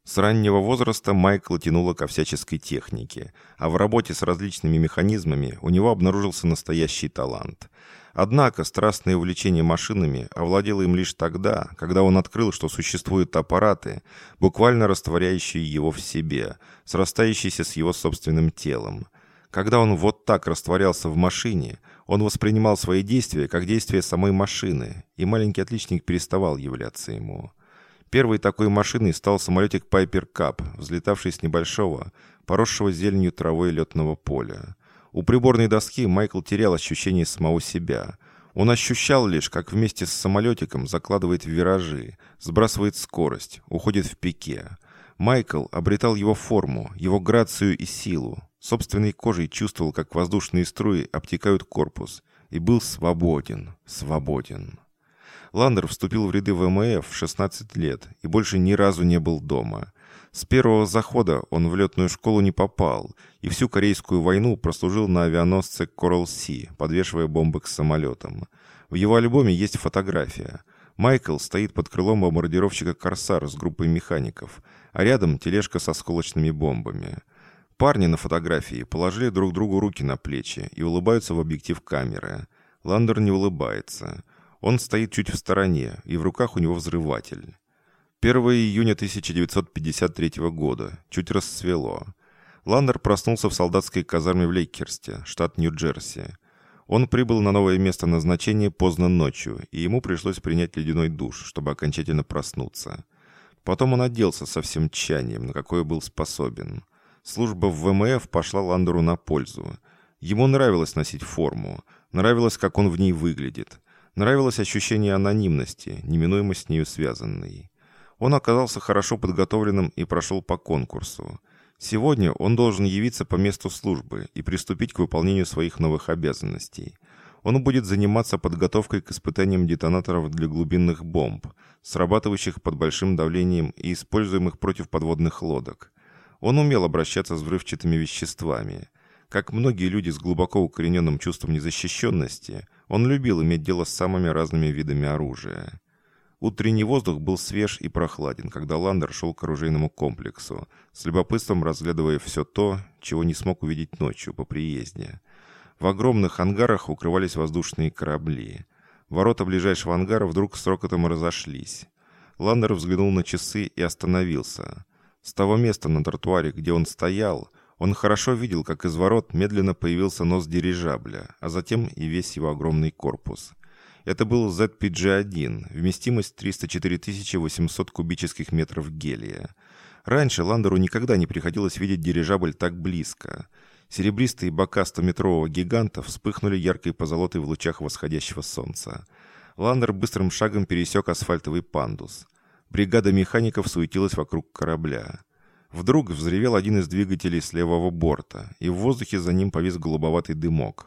С раннего возраста Майкла тянуло ко всяческой технике, а в работе с различными механизмами у него обнаружился настоящий талант. Однако страстное увлечение машинами овладело им лишь тогда, когда он открыл, что существуют аппараты, буквально растворяющие его в себе, срастающиеся с его собственным телом. Когда он вот так растворялся в машине, он воспринимал свои действия как действия самой машины, и маленький отличник переставал являться ему. Первой такой машиной стал самолетик Piper Cup, взлетавший с небольшого, поросшего зеленью травой летного поля. У приборной доски Майкл терял ощущение самого себя. Он ощущал лишь, как вместе с самолетиком закладывает виражи, сбрасывает скорость, уходит в пике. Майкл обретал его форму, его грацию и силу. Собственной кожей чувствовал, как воздушные струи обтекают корпус. И был свободен, свободен. Ландер вступил в ряды ВМФ в 16 лет и больше ни разу не был дома. С первого захода он в летную школу не попал и всю Корейскую войну прослужил на авианосце Coral Sea, подвешивая бомбы к самолетам. В его альбоме есть фотография. Майкл стоит под крылом бомбардировщика «Корсар» с группой механиков, а рядом тележка со сколочными бомбами. Парни на фотографии положили друг другу руки на плечи и улыбаются в объектив камеры. Ландер не улыбается. Он стоит чуть в стороне, и в руках у него взрыватель. 1 июня 1953 года. Чуть расцвело. Ландер проснулся в солдатской казарме в Лейкерсте, штат Нью-Джерси. Он прибыл на новое место назначения поздно ночью, и ему пришлось принять ледяной душ, чтобы окончательно проснуться. Потом он оделся со всем тщанием, на какое был способен. Служба в ВМФ пошла Ландеру на пользу. Ему нравилось носить форму, нравилось, как он в ней выглядит – Нравилось ощущение анонимности, неминуемо с нею связанной. Он оказался хорошо подготовленным и прошел по конкурсу. Сегодня он должен явиться по месту службы и приступить к выполнению своих новых обязанностей. Он будет заниматься подготовкой к испытаниям детонаторов для глубинных бомб, срабатывающих под большим давлением и используемых против подводных лодок. Он умел обращаться с взрывчатыми веществами. Как многие люди с глубоко укорененным чувством незащищенности – он любил иметь дело с самыми разными видами оружия. Утренний воздух был свеж и прохладен, когда Ландер шел к оружейному комплексу, с любопытством разглядывая все то, чего не смог увидеть ночью по приезде. В огромных ангарах укрывались воздушные корабли. Ворота ближайшего ангара вдруг с рокотом разошлись. Ландер взглянул на часы и остановился. С того места на тротуаре, где он стоял, он хорошо видел, как из ворот медленно появился нос дирижабля, а затем и весь его огромный корпус. Это был ZPG-1, вместимость 304 800 кубических метров гелия. Раньше Ландеру никогда не приходилось видеть дирижабль так близко. Серебристые бока 100-метрового гиганта вспыхнули яркой позолотой в лучах восходящего солнца. Ландер быстрым шагом пересек асфальтовый пандус. Бригада механиков суетилась вокруг корабля. Вдруг взревел один из двигателей с левого борта, и в воздухе за ним повис голубоватый дымок.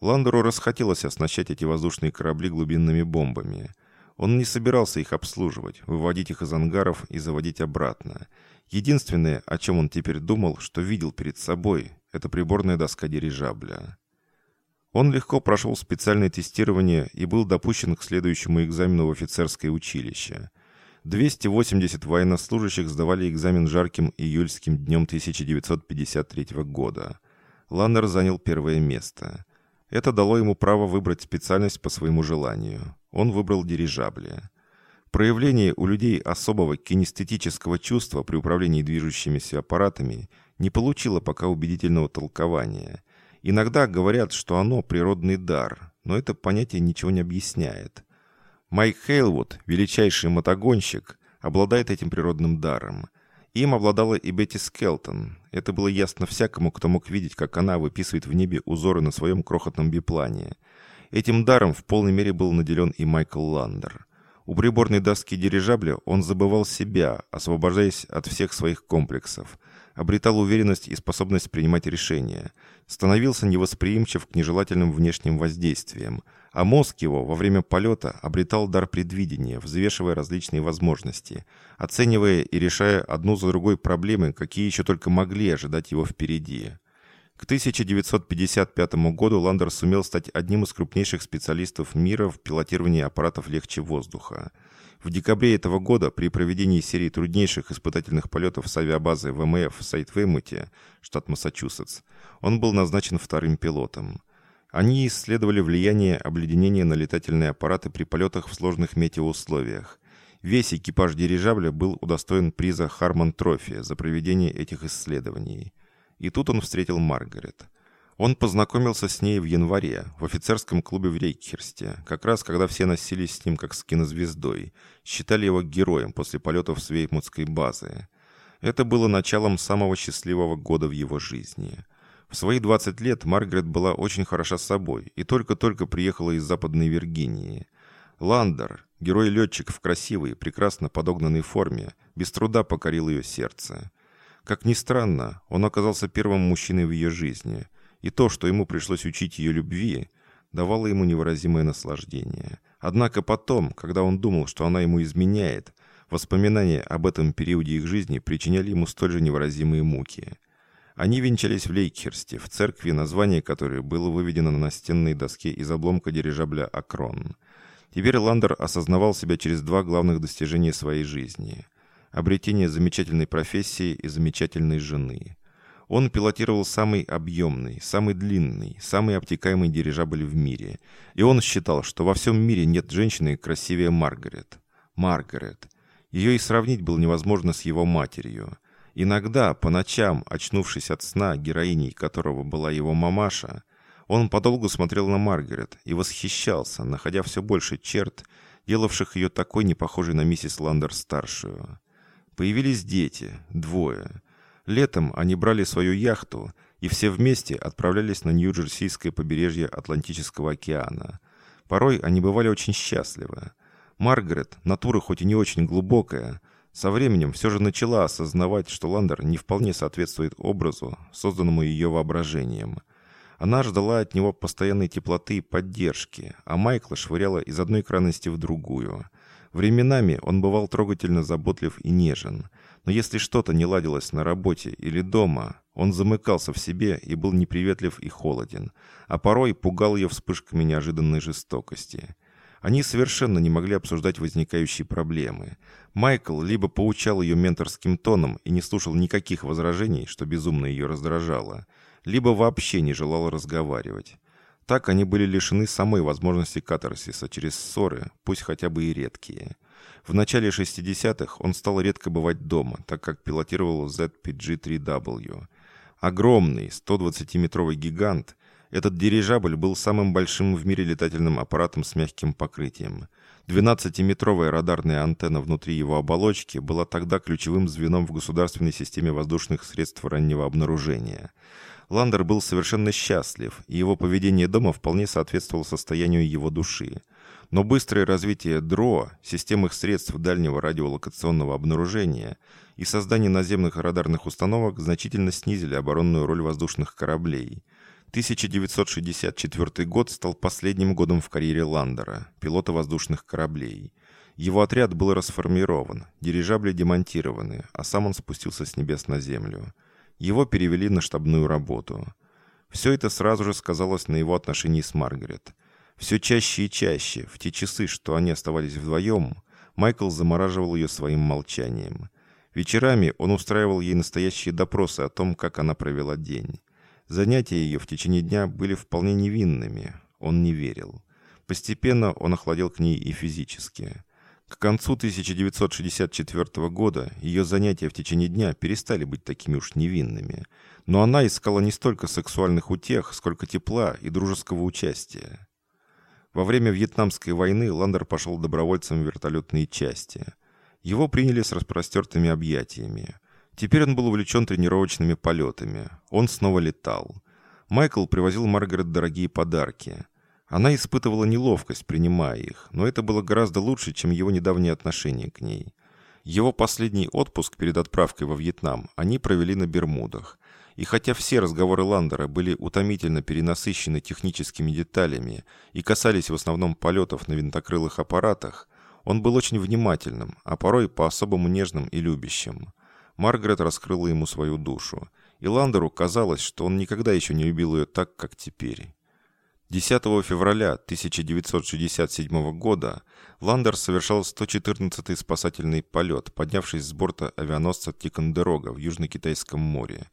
Ландеру расхотелось оснащать эти воздушные корабли глубинными бомбами. Он не собирался их обслуживать, выводить их из ангаров и заводить обратно. Единственное, о чем он теперь думал, что видел перед собой, это приборная доска дирижабля. Он легко прошел специальное тестирование и был допущен к следующему экзамену в офицерское училище. 280 военнослужащих сдавали экзамен жарким июльским днем 1953 года. Ланнер занял первое место. Это дало ему право выбрать специальность по своему желанию. Он выбрал дирижабли. Проявление у людей особого кинестетического чувства при управлении движущимися аппаратами не получило пока убедительного толкования. Иногда говорят, что оно природный дар, но это понятие ничего не объясняет. Майк Хейлвуд, величайший мотогонщик, обладает этим природным даром. Им обладала и Бетти Скелтон. Это было ясно всякому, кто мог видеть, как она выписывает в небе узоры на своем крохотном биплане. Этим даром в полной мере был наделен и Майкл Ландер. У приборной доски дирижабля он забывал себя, освобождаясь от всех своих комплексов. Обретал уверенность и способность принимать решения. Становился невосприимчив к нежелательным внешним воздействиям. А мозг его во время полета обретал дар предвидения, взвешивая различные возможности, оценивая и решая одну за другой проблемы, какие еще только могли ожидать его впереди. К 1955 году Ландер сумел стать одним из крупнейших специалистов мира в пилотировании аппаратов легче воздуха. В декабре этого года при проведении серии труднейших испытательных полетов с авиабазы ВМФ в Сайт-Веймуте, штат Массачусетс, он был назначен вторым пилотом. Они исследовали влияние обледенения на летательные аппараты при полетах в сложных метеоусловиях. Весь экипаж дирижабля был удостоен приза Харман Трофи за проведение этих исследований. И тут он встретил Маргарет. Он познакомился с ней в январе в офицерском клубе в Рейкхерсте, как раз когда все носились с ним как с кинозвездой, считали его героем после полетов с Веймутской базы. Это было началом самого счастливого года в его жизни. В свои 20 лет Маргарет была очень хороша собой и только-только приехала из Западной Виргинии. Ландер, герой-летчик в красивой, прекрасно подогнанной форме, без труда покорил ее сердце. Как ни странно, он оказался первым мужчиной в ее жизни, и то, что ему пришлось учить ее любви, давало ему невыразимое наслаждение. Однако потом, когда он думал, что она ему изменяет, воспоминания об этом периоде их жизни причиняли ему столь же невыразимые муки. Они венчались в Лейкхерсте, в церкви, название которой было выведено на настенной доске из обломка дирижабля «Акрон». Теперь Ландер осознавал себя через два главных достижения своей жизни – обретение замечательной профессии и замечательной жены. Он пилотировал самый объемный, самый длинный, самый обтекаемый дирижабль в мире. И он считал, что во всем мире нет женщины красивее Маргарет. Маргарет. Ее и сравнить было невозможно с его матерью. Иногда, по ночам, очнувшись от сна, героиней которого была его мамаша, он подолгу смотрел на Маргарет и восхищался, находя все больше черт, делавших ее такой непохожей на миссис Ландер-старшую. Появились дети, двое. Летом они брали свою яхту и все вместе отправлялись на Нью-Джерсийское побережье Атлантического океана. Порой они бывали очень счастливы. Маргарет, натура хоть и не очень глубокая, со временем все же начала осознавать, что Ландер не вполне соответствует образу, созданному ее воображением. Она ждала от него постоянной теплоты и поддержки, а Майкла швыряла из одной крайности в другую – Временами он бывал трогательно заботлив и нежен, но если что-то не ладилось на работе или дома, он замыкался в себе и был неприветлив и холоден, а порой пугал ее вспышками неожиданной жестокости. Они совершенно не могли обсуждать возникающие проблемы. Майкл либо поучал ее менторским тоном и не слушал никаких возражений, что безумно ее раздражало, либо вообще не желал разговаривать. Так они были лишены самой возможности катарсиса через ссоры, пусть хотя бы и редкие. В начале 60-х он стал редко бывать дома, так как пилотировал ZPG-3W. Огромный, 120-метровый гигант, этот дирижабль был самым большим в мире летательным аппаратом с мягким покрытием. 12-метровая радарная антенна внутри его оболочки была тогда ключевым звеном в государственной системе воздушных средств раннего обнаружения – Ландер был совершенно счастлив, и его поведение дома вполне соответствовало состоянию его души. Но быстрое развитие ДРО, систем средств дальнего радиолокационного обнаружения и создание наземных радарных установок значительно снизили оборонную роль воздушных кораблей. 1964 год стал последним годом в карьере Ландера, пилота воздушных кораблей. Его отряд был расформирован, дирижабли демонтированы, а сам он спустился с небес на землю. Его перевели на штабную работу. Все это сразу же сказалось на его отношении с Маргарет. Все чаще и чаще, в те часы, что они оставались вдвоем, Майкл замораживал ее своим молчанием. Вечерами он устраивал ей настоящие допросы о том, как она провела день. Занятия ее в течение дня были вполне невинными. Он не верил. Постепенно он охладел к ней и физически. К концу 1964 года ее занятия в течение дня перестали быть такими уж невинными, но она искала не столько сексуальных утех, сколько тепла и дружеского участия. Во время Вьетнамской войны Ландер пошел добровольцем в вертолетные части. Его приняли с распростертыми объятиями. Теперь он был увлечен тренировочными полетами. Он снова летал. Майкл привозил Маргарет дорогие подарки. Она испытывала неловкость, принимая их, но это было гораздо лучше, чем его недавнее отношение к ней. Его последний отпуск перед отправкой во Вьетнам они провели на Бермудах. И хотя все разговоры Ландера были утомительно перенасыщены техническими деталями и касались в основном полетов на винтокрылых аппаратах, он был очень внимательным, а порой по-особому нежным и любящим. Маргарет раскрыла ему свою душу, и Ландеру казалось, что он никогда еще не любил ее так, как теперь. 10 февраля 1967 года Ландер совершал 114-й спасательный полет, поднявшись с борта авианосца Тикандерога в Южно-Китайском море.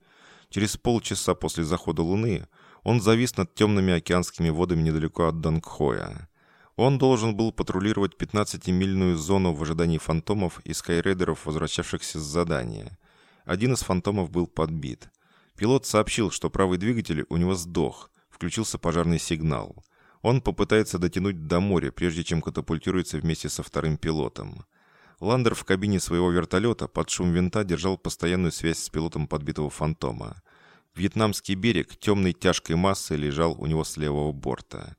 Через полчаса после захода Луны он завис над темными океанскими водами недалеко от Дангхоя. Он должен был патрулировать 15-мильную зону в ожидании фантомов и скайрейдеров, возвращавшихся с задания. Один из фантомов был подбит. Пилот сообщил, что правый двигатель у него сдох, включился пожарный сигнал. Он попытается дотянуть до моря, прежде чем катапультируется вместе со вторым пилотом. Ландер в кабине своего вертолета под шум винта держал постоянную связь с пилотом подбитого фантома. Вьетнамский берег темной тяжкой массой лежал у него с левого борта.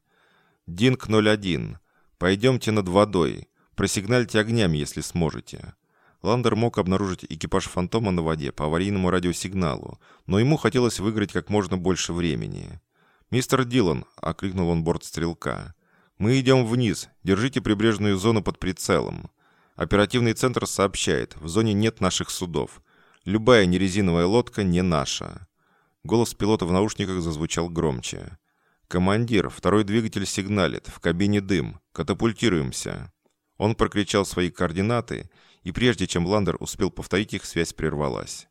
«Динг-01. Пойдемте над водой. Просигнальте огнями, если сможете». Ландер мог обнаружить экипаж «Фантома» на воде по аварийному радиосигналу, но ему хотелось выиграть как можно больше времени. «Мистер Дилан», — окликнул он борт стрелка, — «мы идем вниз. Держите прибрежную зону под прицелом. Оперативный центр сообщает, в зоне нет наших судов. Любая нерезиновая лодка не наша». Голос пилота в наушниках зазвучал громче. «Командир, второй двигатель сигналит. В кабине дым. Катапультируемся». Он прокричал свои координаты, и прежде чем Ландер успел повторить их, связь прервалась.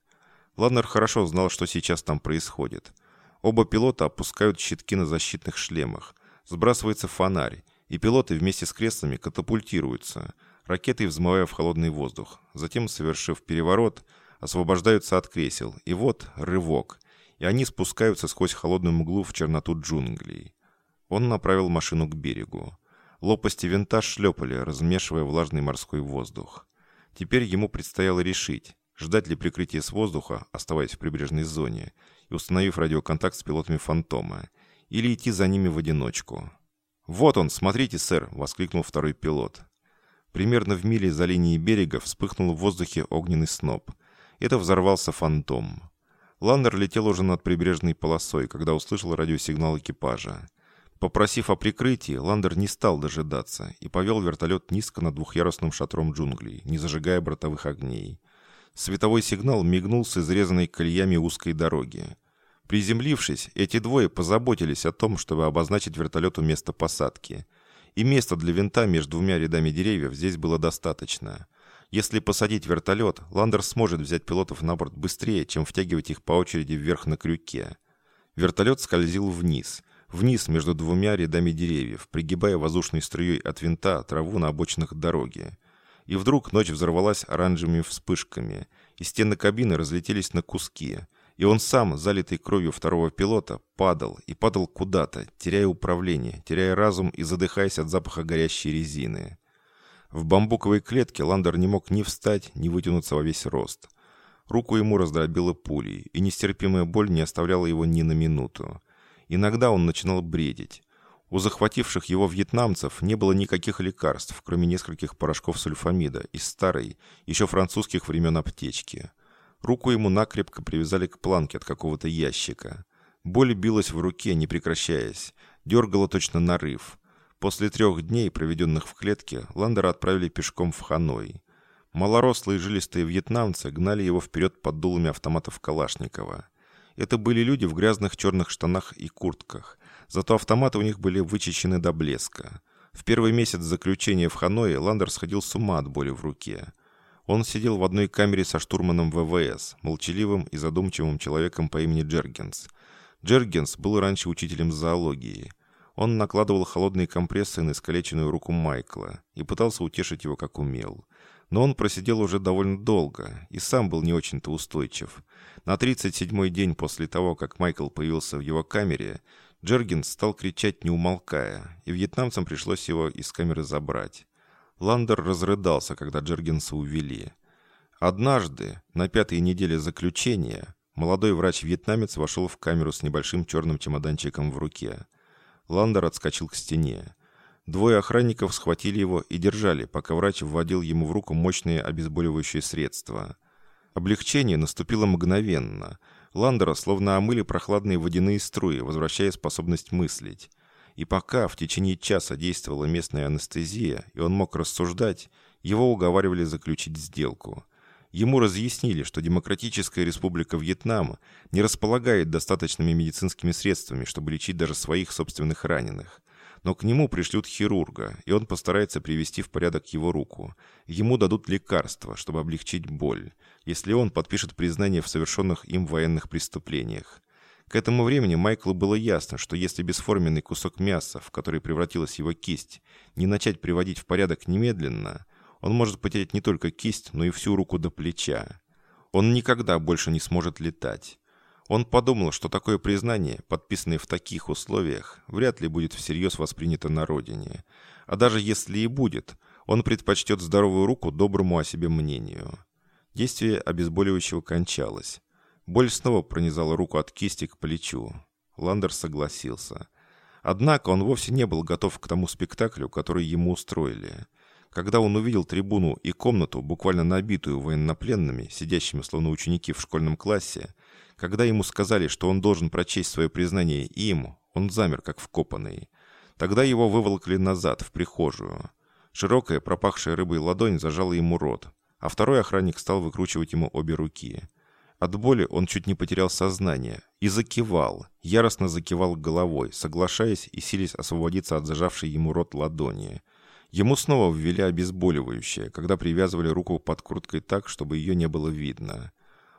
Ландер хорошо знал, что сейчас там происходит. Оба пилота опускают щитки на защитных шлемах. Сбрасывается фонарь, и пилоты вместе с креслами катапультируются, ракетой взмывая в холодный воздух. Затем, совершив переворот, освобождаются от кресел. И вот рывок и они спускаются сквозь холодную мглу в черноту джунглей. Он направил машину к берегу. Лопасти винта шлепали, размешивая влажный морской воздух. Теперь ему предстояло решить, ждать ли прикрытия с воздуха, оставаясь в прибрежной зоне, и установив радиоконтакт с пилотами «Фантома», или идти за ними в одиночку. «Вот он, смотрите, сэр!» — воскликнул второй пилот. Примерно в миле за линией берега вспыхнул в воздухе огненный сноп. Это взорвался «Фантом». Ландер летел уже над прибрежной полосой, когда услышал радиосигнал экипажа. Попросив о прикрытии, Ландер не стал дожидаться и повел вертолет низко над двухъярусным шатром джунглей, не зажигая бортовых огней. Световой сигнал мигнул с изрезанной колеями узкой дороги. Приземлившись, эти двое позаботились о том, чтобы обозначить вертолету место посадки. И места для винта между двумя рядами деревьев здесь было достаточно. Если посадить вертолет, Ландер сможет взять пилотов на борт быстрее, чем втягивать их по очереди вверх на крюке. Вертолет скользил вниз, вниз между двумя рядами деревьев, пригибая воздушной струей от винта траву на обочинах дороги. И вдруг ночь взорвалась оранжевыми вспышками, и стены кабины разлетелись на куски, и он сам, залитый кровью второго пилота, падал и падал куда-то, теряя управление, теряя разум и задыхаясь от запаха горящей резины. В бамбуковой клетке Ландер не мог ни встать, ни вытянуться во весь рост. Руку ему раздробило пулей, и нестерпимая боль не оставляла его ни на минуту. Иногда он начинал бредить. У захвативших его вьетнамцев не было никаких лекарств, кроме нескольких порошков сульфамида из старой, еще французских времен аптечки. Руку ему накрепко привязали к планке от какого-то ящика. Боль билась в руке, не прекращаясь. Дергала точно нарыв. После трех дней, проведенных в клетке, Ландера отправили пешком в Ханой. Малорослые жилистые вьетнамцы гнали его вперед под дулами автоматов Калашникова. Это были люди в грязных черных штанах и куртках. Зато автоматы у них были вычищены до блеска. В первый месяц заключения в Ханое Ландер сходил с ума от боли в руке. Он сидел в одной камере со штурманом ВВС, молчаливым и задумчивым человеком по имени Джергенс. Джергенс был раньше учителем зоологии – он накладывал холодные компрессы на искалеченную руку Майкла и пытался утешить его как умел. Но он просидел уже довольно долго и сам был не очень-то устойчив. На 37-й день после того, как Майкл появился в его камере, Джергин стал кричать не умолкая, и вьетнамцам пришлось его из камеры забрать. Ландер разрыдался, когда Джергенса увели. Однажды, на пятой неделе заключения, молодой врач-вьетнамец вошел в камеру с небольшим черным чемоданчиком в руке. Ландер отскочил к стене. Двое охранников схватили его и держали, пока врач вводил ему в руку мощные обезболивающие средства. Облегчение наступило мгновенно. Ландера словно омыли прохладные водяные струи, возвращая способность мыслить. И пока в течение часа действовала местная анестезия, и он мог рассуждать, его уговаривали заключить сделку. Ему разъяснили, что Демократическая Республика Вьетнам не располагает достаточными медицинскими средствами, чтобы лечить даже своих собственных раненых но к нему пришлют хирурга, и он постарается привести в порядок его руку. Ему дадут лекарства, чтобы облегчить боль, если он подпишет признание в совершенных им военных преступлениях. К этому времени Майклу было ясно, что если бесформенный кусок мяса, в который превратилась его кисть, не начать приводить в порядок немедленно, он может потерять не только кисть, но и всю руку до плеча. Он никогда больше не сможет летать. Он подумал, что такое признание, подписанное в таких условиях, вряд ли будет всерьез воспринято на родине. А даже если и будет, он предпочтет здоровую руку доброму о себе мнению. Действие обезболивающего кончалось. Боль снова пронизала руку от кисти к плечу. Ландер согласился. Однако он вовсе не был готов к тому спектаклю, который ему устроили. Когда он увидел трибуну и комнату, буквально набитую военнопленными, сидящими словно ученики в школьном классе, когда ему сказали, что он должен прочесть свое признание им, он замер, как вкопанный. Тогда его выволокли назад, в прихожую. Широкая, пропахшая рыбой ладонь зажала ему рот, а второй охранник стал выкручивать ему обе руки. От боли он чуть не потерял сознание и закивал, яростно закивал головой, соглашаясь и силясь освободиться от зажавшей ему рот ладони. Ему снова ввели обезболивающее, когда привязывали руку под курткой так, чтобы ее не было видно.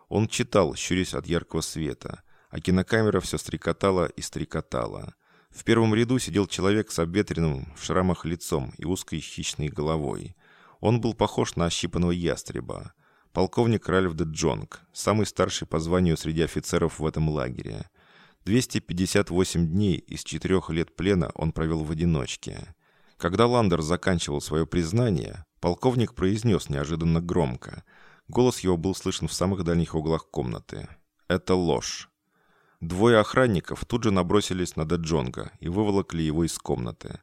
Он читал, щурясь от яркого света, а кинокамера все стрекотала и стрекотала. В первом ряду сидел человек с обветренным в шрамах лицом и узкой хищной головой. Он был похож на ощипанного ястреба. Полковник Ральф де Джонг, самый старший по званию среди офицеров в этом лагере. 258 дней из четырех лет плена он провел в одиночке. Когда Ландер заканчивал свое признание, полковник произнес неожиданно громко – Голос его был слышен в самых дальних углах комнаты. «Это ложь». Двое охранников тут же набросились на Деджонга и выволокли его из комнаты.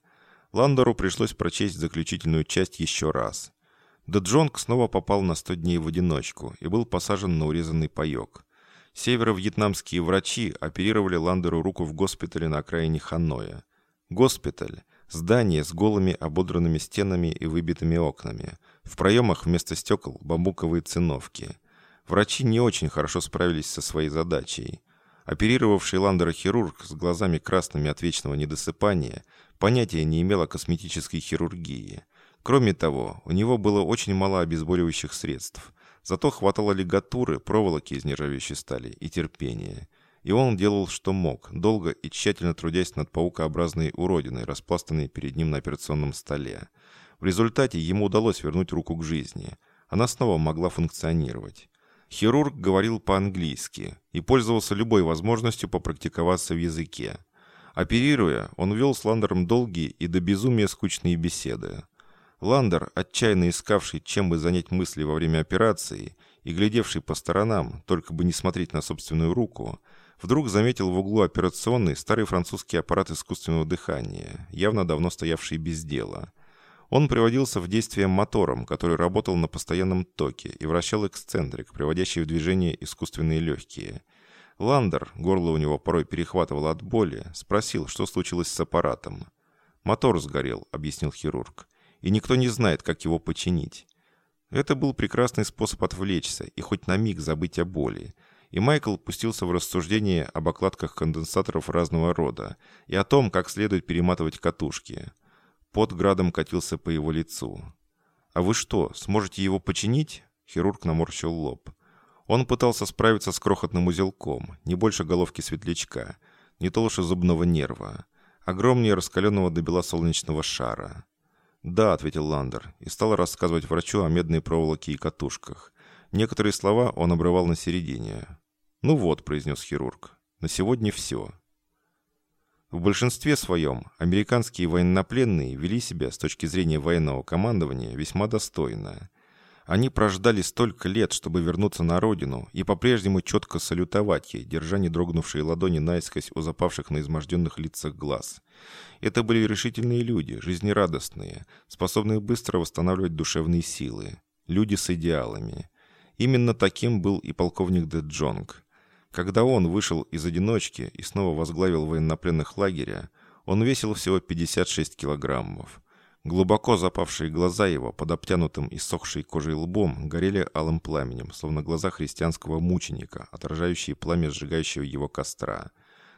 Ландору пришлось прочесть заключительную часть еще раз. Деджонг снова попал на 100 дней в одиночку и был посажен на урезанный паек. Северо-вьетнамские врачи оперировали Ландеру руку в госпитале на окраине Ханоя. Госпиталь – здание с голыми ободранными стенами и выбитыми окнами – в проемах вместо стекол бамбуковые циновки. Врачи не очень хорошо справились со своей задачей. Оперировавший Ландера хирург с глазами красными от вечного недосыпания понятия не имел о косметической хирургии. Кроме того, у него было очень мало обезболивающих средств. Зато хватало лигатуры, проволоки из нержавеющей стали и терпения. И он делал, что мог, долго и тщательно трудясь над паукообразной уродиной, распластанной перед ним на операционном столе. В результате ему удалось вернуть руку к жизни. Она снова могла функционировать. Хирург говорил по-английски и пользовался любой возможностью попрактиковаться в языке. Оперируя, он вел с Ландером долгие и до безумия скучные беседы. Ландер, отчаянно искавший, чем бы занять мысли во время операции, и глядевший по сторонам, только бы не смотреть на собственную руку, вдруг заметил в углу операционной старый французский аппарат искусственного дыхания, явно давно стоявший без дела – он приводился в действие мотором, который работал на постоянном токе и вращал эксцентрик, приводящий в движение искусственные легкие. Ландер, горло у него порой перехватывало от боли, спросил, что случилось с аппаратом. «Мотор сгорел», — объяснил хирург, — «и никто не знает, как его починить». Это был прекрасный способ отвлечься и хоть на миг забыть о боли. И Майкл пустился в рассуждение об окладках конденсаторов разного рода и о том, как следует перематывать катушки. Под градом катился по его лицу. «А вы что, сможете его починить?» Хирург наморщил лоб. Он пытался справиться с крохотным узелком, не больше головки светлячка, не толще зубного нерва, огромнее раскаленного до бела солнечного шара. «Да», — ответил Ландер, и стал рассказывать врачу о медной проволоке и катушках. Некоторые слова он обрывал на середине. «Ну вот», — произнес хирург, — «на сегодня все». В большинстве своем американские военнопленные вели себя с точки зрения военного командования весьма достойно. Они прождали столько лет, чтобы вернуться на родину и по-прежнему четко салютовать ей, держа не дрогнувшие ладони наискось у запавших на изможденных лицах глаз. Это были решительные люди, жизнерадостные, способные быстро восстанавливать душевные силы. Люди с идеалами. Именно таким был и полковник Де Джонг. Когда он вышел из одиночки и снова возглавил военнопленных лагеря, он весил всего 56 килограммов. Глубоко запавшие глаза его, под обтянутым и сохшей кожей лбом, горели алым пламенем, словно глаза христианского мученика, отражающие пламя сжигающего его костра.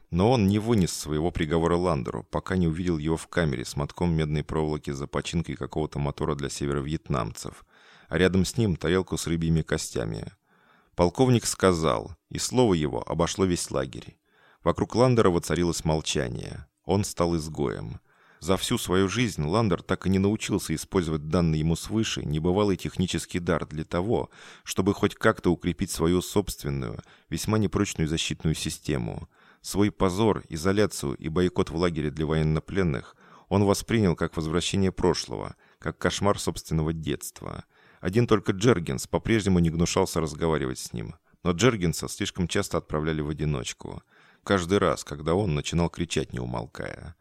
Но он не вынес своего приговора Ландеру, пока не увидел его в камере с мотком медной проволоки за починкой какого-то мотора для северо-вьетнамцев, а рядом с ним тарелку с рыбьими костями. Полковник сказал, и слово его обошло весь лагерь. Вокруг Ландера воцарилось молчание. Он стал изгоем. За всю свою жизнь Ландер так и не научился использовать данный ему свыше небывалый технический дар для того, чтобы хоть как-то укрепить свою собственную, весьма непрочную защитную систему. Свой позор, изоляцию и бойкот в лагере для военнопленных он воспринял как возвращение прошлого, как кошмар собственного детства. Один только Джергенс по-прежнему не гнушался разговаривать с ним, но Джергенса слишком часто отправляли в одиночку. Каждый раз, когда он начинал кричать, не умолкая.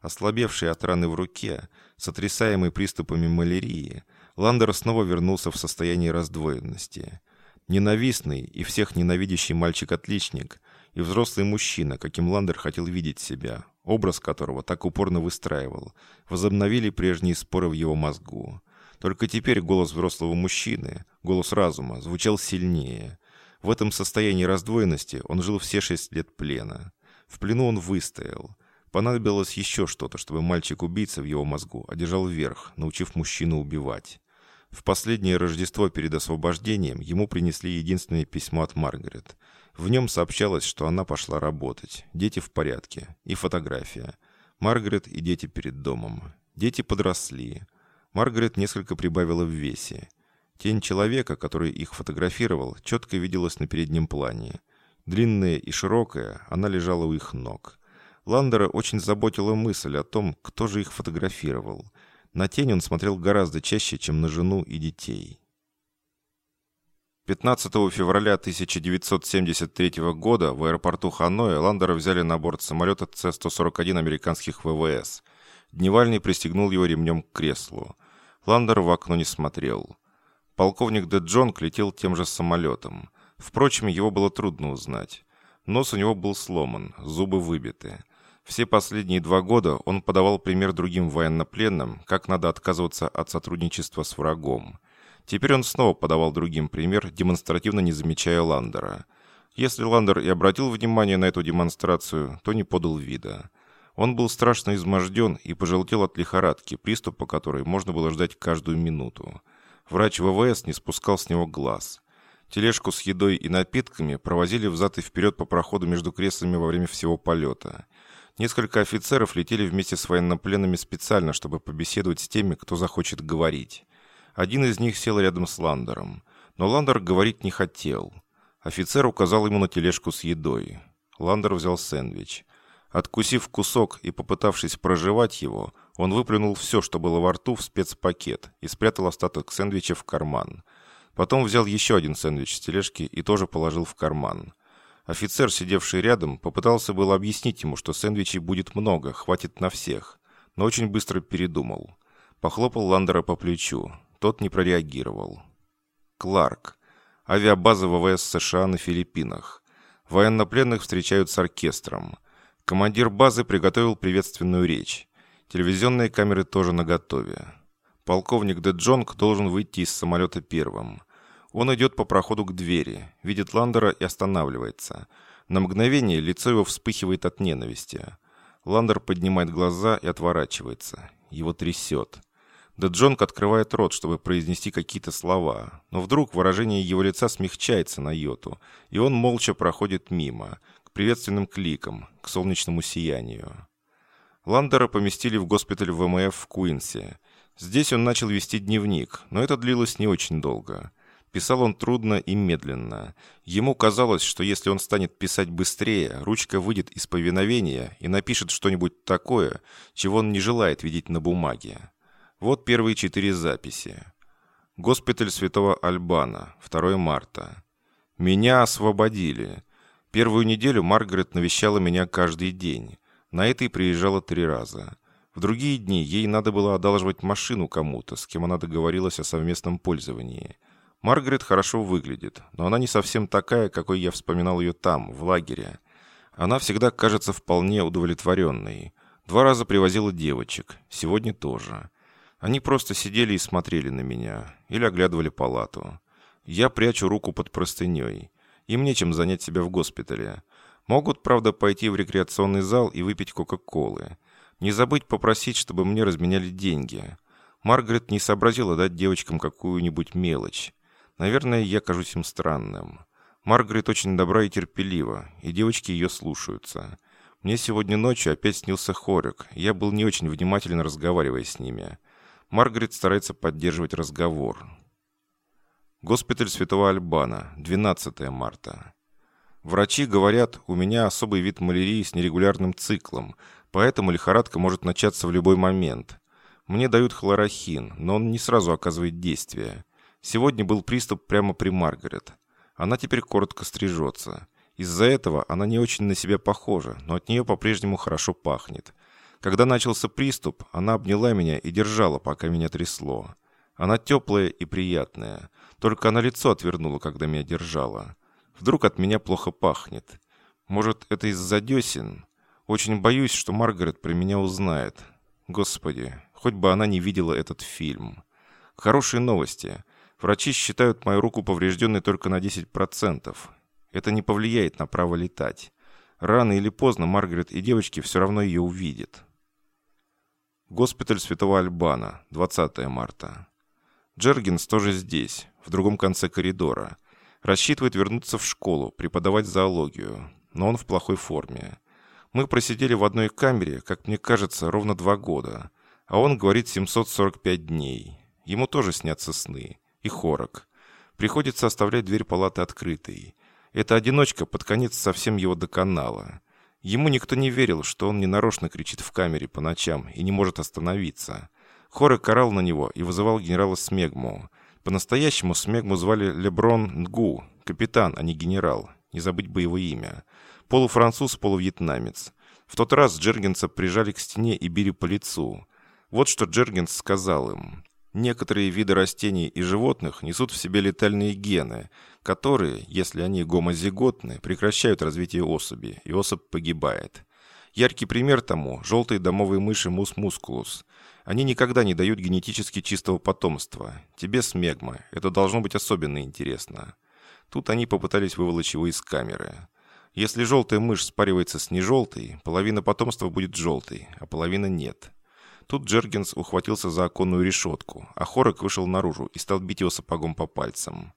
Ослабевший от раны в руке, сотрясаемый приступами малярии, Ландер снова вернулся в состояние раздвоенности. Ненавистный и всех ненавидящий мальчик-отличник и взрослый мужчина, каким Ландер хотел видеть себя, образ которого так упорно выстраивал, возобновили прежние споры в его мозгу. Только теперь голос взрослого мужчины, голос разума, звучал сильнее. В этом состоянии раздвоенности он жил все шесть лет плена. В плену он выстоял. Понадобилось еще что-то, чтобы мальчик-убийца в его мозгу одержал верх, научив мужчину убивать. В последнее Рождество перед освобождением ему принесли единственное письмо от Маргарет. В нем сообщалось, что она пошла работать, дети в порядке, и фотография. Маргарет и дети перед домом. Дети подросли. Маргарет несколько прибавила в весе. Тень человека, который их фотографировал, четко виделась на переднем плане. Длинная и широкая, она лежала у их ног. Ландера очень заботила мысль о том, кто же их фотографировал. На тень он смотрел гораздо чаще, чем на жену и детей. 15 февраля 1973 года в аэропорту Ханоя Ландера взяли на борт самолета С-141 американских ВВС. Дневальный пристегнул его ремнем к креслу. Ландер в окно не смотрел. Полковник Де Джонг летел тем же самолетом. Впрочем, его было трудно узнать. Нос у него был сломан, зубы выбиты. Все последние два года он подавал пример другим военнопленным, как надо отказываться от сотрудничества с врагом. Теперь он снова подавал другим пример, демонстративно не замечая Ландера. Если Ландер и обратил внимание на эту демонстрацию, то не подал вида. Он был страшно изможден и пожелтел от лихорадки, приступа которой можно было ждать каждую минуту. Врач ВВС не спускал с него глаз. Тележку с едой и напитками провозили взад и вперед по проходу между креслами во время всего полета. Несколько офицеров летели вместе с военнопленными специально, чтобы побеседовать с теми, кто захочет говорить. Один из них сел рядом с Ландером. Но Ландер говорить не хотел. Офицер указал ему на тележку с едой. Ландер взял сэндвич. Откусив кусок и попытавшись прожевать его, он выплюнул все, что было во рту, в спецпакет и спрятал остаток сэндвича в карман. Потом взял еще один сэндвич с тележки и тоже положил в карман. Офицер, сидевший рядом, попытался было объяснить ему, что сэндвичей будет много, хватит на всех, но очень быстро передумал. Похлопал Ландера по плечу. Тот не прореагировал. Кларк. Авиабаза ВВС США на Филиппинах. Военнопленных встречают с оркестром. Командир базы приготовил приветственную речь. Телевизионные камеры тоже наготове. Полковник Де Джонг должен выйти из самолета первым. Он идет по проходу к двери, видит Ландера и останавливается. На мгновение лицо его вспыхивает от ненависти. Ландер поднимает глаза и отворачивается. Его трясет. Да Джонг открывает рот, чтобы произнести какие-то слова, но вдруг выражение его лица смягчается на йоту, и он молча проходит мимо, к приветственным кликам, к солнечному сиянию. Ландера поместили в госпиталь ВМФ в Куинсе. Здесь он начал вести дневник, но это длилось не очень долго. Писал он трудно и медленно. Ему казалось, что если он станет писать быстрее, ручка выйдет из повиновения и напишет что-нибудь такое, чего он не желает видеть на бумаге. Вот первые четыре записи. Госпиталь Святого Альбана, 2 марта. Меня освободили. Первую неделю Маргарет навещала меня каждый день. На этой приезжала три раза. В другие дни ей надо было одалживать машину кому-то, с кем она договорилась о совместном пользовании. Маргарет хорошо выглядит, но она не совсем такая, какой я вспоминал ее там, в лагере. Она всегда кажется вполне удовлетворенной. Два раза привозила девочек, сегодня тоже. Они просто сидели и смотрели на меня, или оглядывали палату. Я прячу руку под простыней. Им нечем занять себя в госпитале. Могут, правда, пойти в рекреационный зал и выпить Кока-Колы. Не забыть попросить, чтобы мне разменяли деньги. Маргарет не сообразила дать девочкам какую-нибудь мелочь. Наверное, я кажусь им странным. Маргарет очень добра и терпелива, и девочки ее слушаются. Мне сегодня ночью опять снился Хорик, я был не очень внимателен, разговаривая с ними. Маргарет старается поддерживать разговор. Госпиталь Святого Альбана, 12 марта. Врачи говорят, у меня особый вид малярии с нерегулярным циклом, поэтому лихорадка может начаться в любой момент. Мне дают хлорохин, но он не сразу оказывает действие. Сегодня был приступ прямо при Маргарет. Она теперь коротко стрижется. Из-за этого она не очень на себя похожа, но от нее по-прежнему хорошо пахнет. Когда начался приступ, она обняла меня и держала, пока меня трясло. Она теплая и приятная. Только она лицо отвернула, когда меня держала. Вдруг от меня плохо пахнет. Может, это из-за десен? Очень боюсь, что Маргарет про меня узнает. Господи, хоть бы она не видела этот фильм. Хорошие новости. Врачи считают мою руку поврежденной только на 10%. Это не повлияет на право летать. Рано или поздно Маргарет и девочки все равно ее увидят. Госпиталь Святого Альбана, 20 марта. Джергинс тоже здесь, в другом конце коридора. Рассчитывает вернуться в школу, преподавать зоологию, но он в плохой форме. Мы просидели в одной камере, как мне кажется, ровно два года, а он говорит 745 дней. Ему тоже снятся сны и хорок. Приходится оставлять дверь палаты открытой. Эта одиночка под конец совсем его доконала. Ему никто не верил, что он ненарочно кричит в камере по ночам и не может остановиться. Хорек орал на него и вызывал генерала Смегму. По-настоящему Смегму звали Леброн Нгу, капитан, а не генерал. Не забыть бы его имя. Полуфранцуз, полувьетнамец. В тот раз Джергенса прижали к стене и били по лицу. Вот что Джергенс сказал им. Некоторые виды растений и животных несут в себе летальные гены, которые, если они гомозиготны, прекращают развитие особи, и особь погибает. Яркий пример тому – желтые домовые мыши мус мускулус. Они никогда не дают генетически чистого потомства. Тебе смегма. Это должно быть особенно интересно. Тут они попытались выволочь его из камеры. Если желтая мышь спаривается с нежелтой, половина потомства будет желтой, а половина нет. Тут Джергенс ухватился за оконную решетку, а Хорок вышел наружу и стал бить его сапогом по пальцам.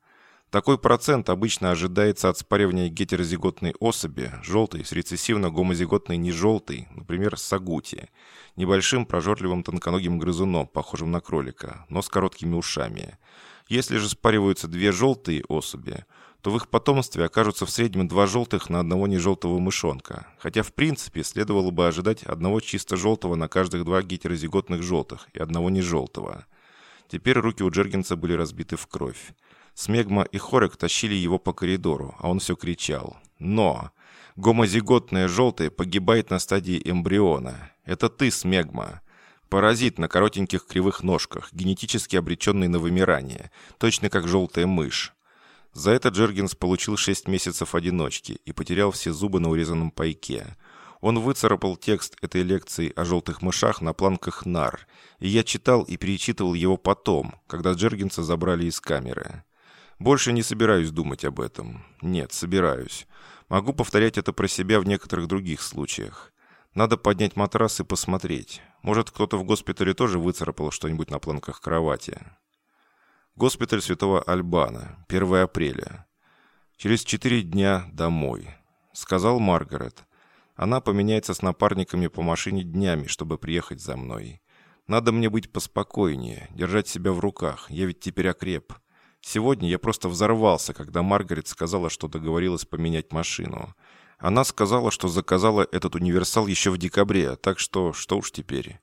Такой процент обычно ожидается от спаривания гетерозиготной особи, желтой с рецессивно-гомозиготной нежелтой, например, сагути, небольшим прожорливым тонконогим грызуном, похожим на кролика, но с короткими ушами. Если же спариваются две желтые особи, то в их потомстве окажутся в среднем два желтых на одного нежелтого мышонка, хотя в принципе следовало бы ожидать одного чисто желтого на каждых два гетерозиготных желтых и одного нежелтого. Теперь руки у Джергенса были разбиты в кровь. Смегма и Хорек тащили его по коридору, а он все кричал. «Но! Гомозиготное желтое погибает на стадии эмбриона. Это ты, Смегма!» Паразит на коротеньких кривых ножках, генетически обреченный на вымирание, точно как желтая мышь. За это Джергенс получил 6 месяцев одиночки и потерял все зубы на урезанном пайке. Он выцарапал текст этой лекции о желтых мышах на планках нар, и я читал и перечитывал его потом, когда Джергенса забрали из камеры. Больше не собираюсь думать об этом. Нет, собираюсь. Могу повторять это про себя в некоторых других случаях. Надо поднять матрас и посмотреть. Может, кто-то в госпитале тоже выцарапал что-нибудь на планках кровати. Госпиталь Святого Альбана, 1 апреля. Через четыре дня домой. Сказал Маргарет. Она поменяется с напарниками по машине днями, чтобы приехать за мной. Надо мне быть поспокойнее, держать себя в руках. Я ведь теперь окреп. Сегодня я просто взорвался, когда Маргарет сказала, что договорилась поменять машину. Она сказала, что заказала этот универсал еще в декабре, так что что уж теперь.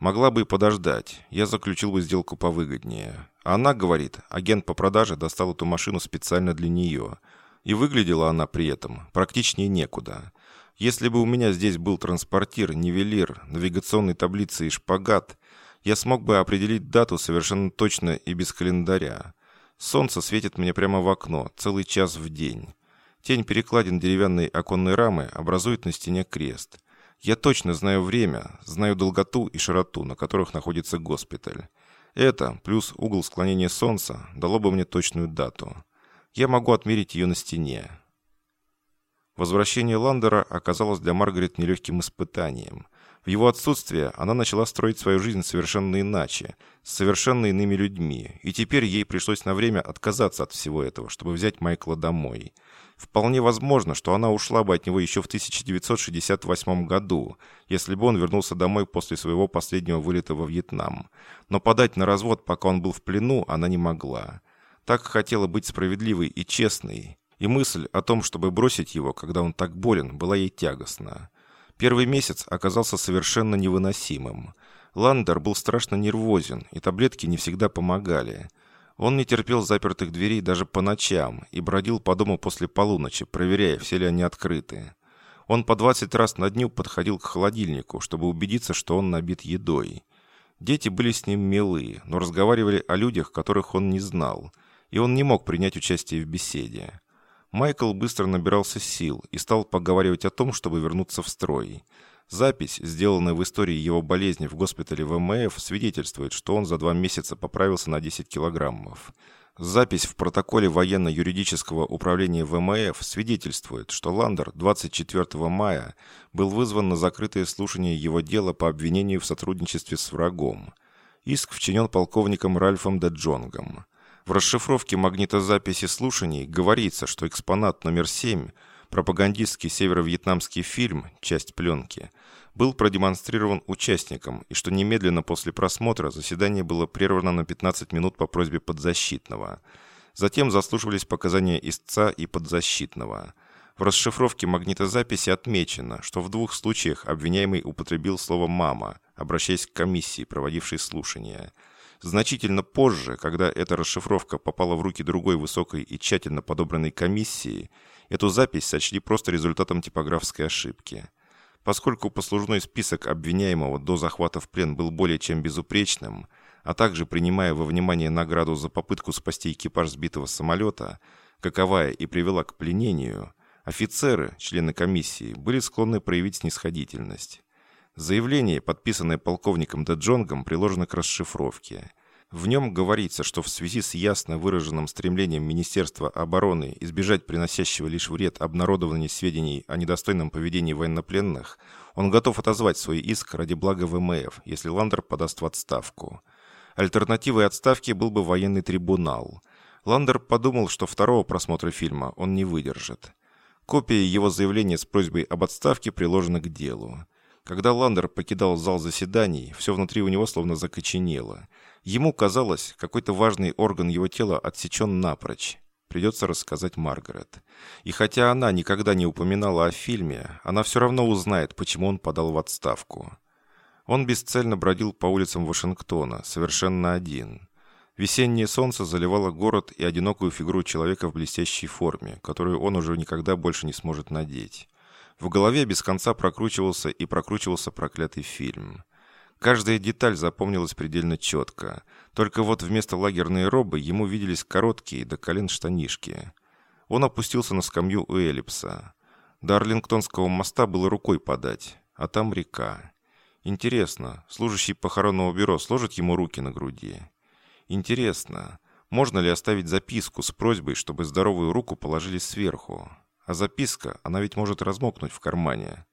Могла бы и подождать. Я заключил бы сделку повыгоднее. Она говорит, агент по продаже достал эту машину специально для нее. И выглядела она при этом практичнее некуда. Если бы у меня здесь был транспортир, нивелир, навигационные таблицы и шпагат, я смог бы определить дату совершенно точно и без календаря. Солнце светит мне прямо в окно, целый час в день. Тень перекладин деревянной оконной рамы образует на стене крест. Я точно знаю время, знаю долготу и широту, на которых находится госпиталь. Это, плюс угол склонения солнца, дало бы мне точную дату. Я могу отмерить ее на стене. Возвращение Ландера оказалось для Маргарет нелегким испытанием. В его отсутствие она начала строить свою жизнь совершенно иначе, с совершенно иными людьми, и теперь ей пришлось на время отказаться от всего этого, чтобы взять Майкла домой. Вполне возможно, что она ушла бы от него еще в 1968 году, если бы он вернулся домой после своего последнего вылета во Вьетнам. Но подать на развод, пока он был в плену, она не могла. Так хотела быть справедливой и честной, и мысль о том, чтобы бросить его, когда он так болен, была ей тягостна. Первый месяц оказался совершенно невыносимым. Ландер был страшно нервозен, и таблетки не всегда помогали. Он не терпел запертых дверей даже по ночам и бродил по дому после полуночи, проверяя, все ли они открыты. Он по 20 раз на дню подходил к холодильнику, чтобы убедиться, что он набит едой. Дети были с ним милые, но разговаривали о людях, которых он не знал, и он не мог принять участие в беседе. Майкл быстро набирался сил и стал поговаривать о том, чтобы вернуться в строй. Запись, сделанная в истории его болезни в госпитале ВМФ, свидетельствует, что он за два месяца поправился на 10 килограммов. Запись в протоколе военно-юридического управления ВМФ свидетельствует, что Ландер 24 мая был вызван на закрытое слушание его дела по обвинению в сотрудничестве с врагом. Иск вчинен полковником Ральфом Де Джонгом. В расшифровке магнитозаписи слушаний говорится, что экспонат номер 7, пропагандистский северо-вьетнамский фильм, часть пленки, был продемонстрирован участникам, и что немедленно после просмотра заседание было прервано на 15 минут по просьбе подзащитного. Затем заслушивались показания истца и подзащитного. В расшифровке магнитозаписи отмечено, что в двух случаях обвиняемый употребил слово «мама», обращаясь к комиссии, проводившей слушания – Значительно позже, когда эта расшифровка попала в руки другой высокой и тщательно подобранной комиссии, эту запись сочли просто результатом типографской ошибки. Поскольку послужной список обвиняемого до захвата в плен был более чем безупречным, а также принимая во внимание награду за попытку спасти экипаж сбитого самолета, каковая и привела к пленению, офицеры, члены комиссии, были склонны проявить снисходительность. Заявление, подписанное полковником Де Джонгом, приложено к расшифровке. В нем говорится, что в связи с ясно выраженным стремлением Министерства обороны избежать приносящего лишь вред обнародования сведений о недостойном поведении военнопленных, он готов отозвать свой иск ради блага ВМФ, если Ландер подаст в отставку. Альтернативой отставки был бы военный трибунал. Ландер подумал, что второго просмотра фильма он не выдержит. Копия его заявления с просьбой об отставке приложена к делу. Когда Ландер покидал зал заседаний, все внутри у него словно закоченело. Ему казалось, какой-то важный орган его тела отсечен напрочь. Придется рассказать Маргарет. И хотя она никогда не упоминала о фильме, она все равно узнает, почему он подал в отставку. Он бесцельно бродил по улицам Вашингтона, совершенно один. Весеннее солнце заливало город и одинокую фигуру человека в блестящей форме, которую он уже никогда больше не сможет надеть. В голове без конца прокручивался и прокручивался проклятый фильм. Каждая деталь запомнилась предельно четко. Только вот вместо лагерной робы ему виделись короткие до колен штанишки. Он опустился на скамью у эллипса. До Арлингтонского моста было рукой подать, а там река. Интересно, служащий похоронного бюро сложит ему руки на груди? Интересно, можно ли оставить записку с просьбой, чтобы здоровую руку положили сверху? А записка, она ведь может размокнуть в кармане.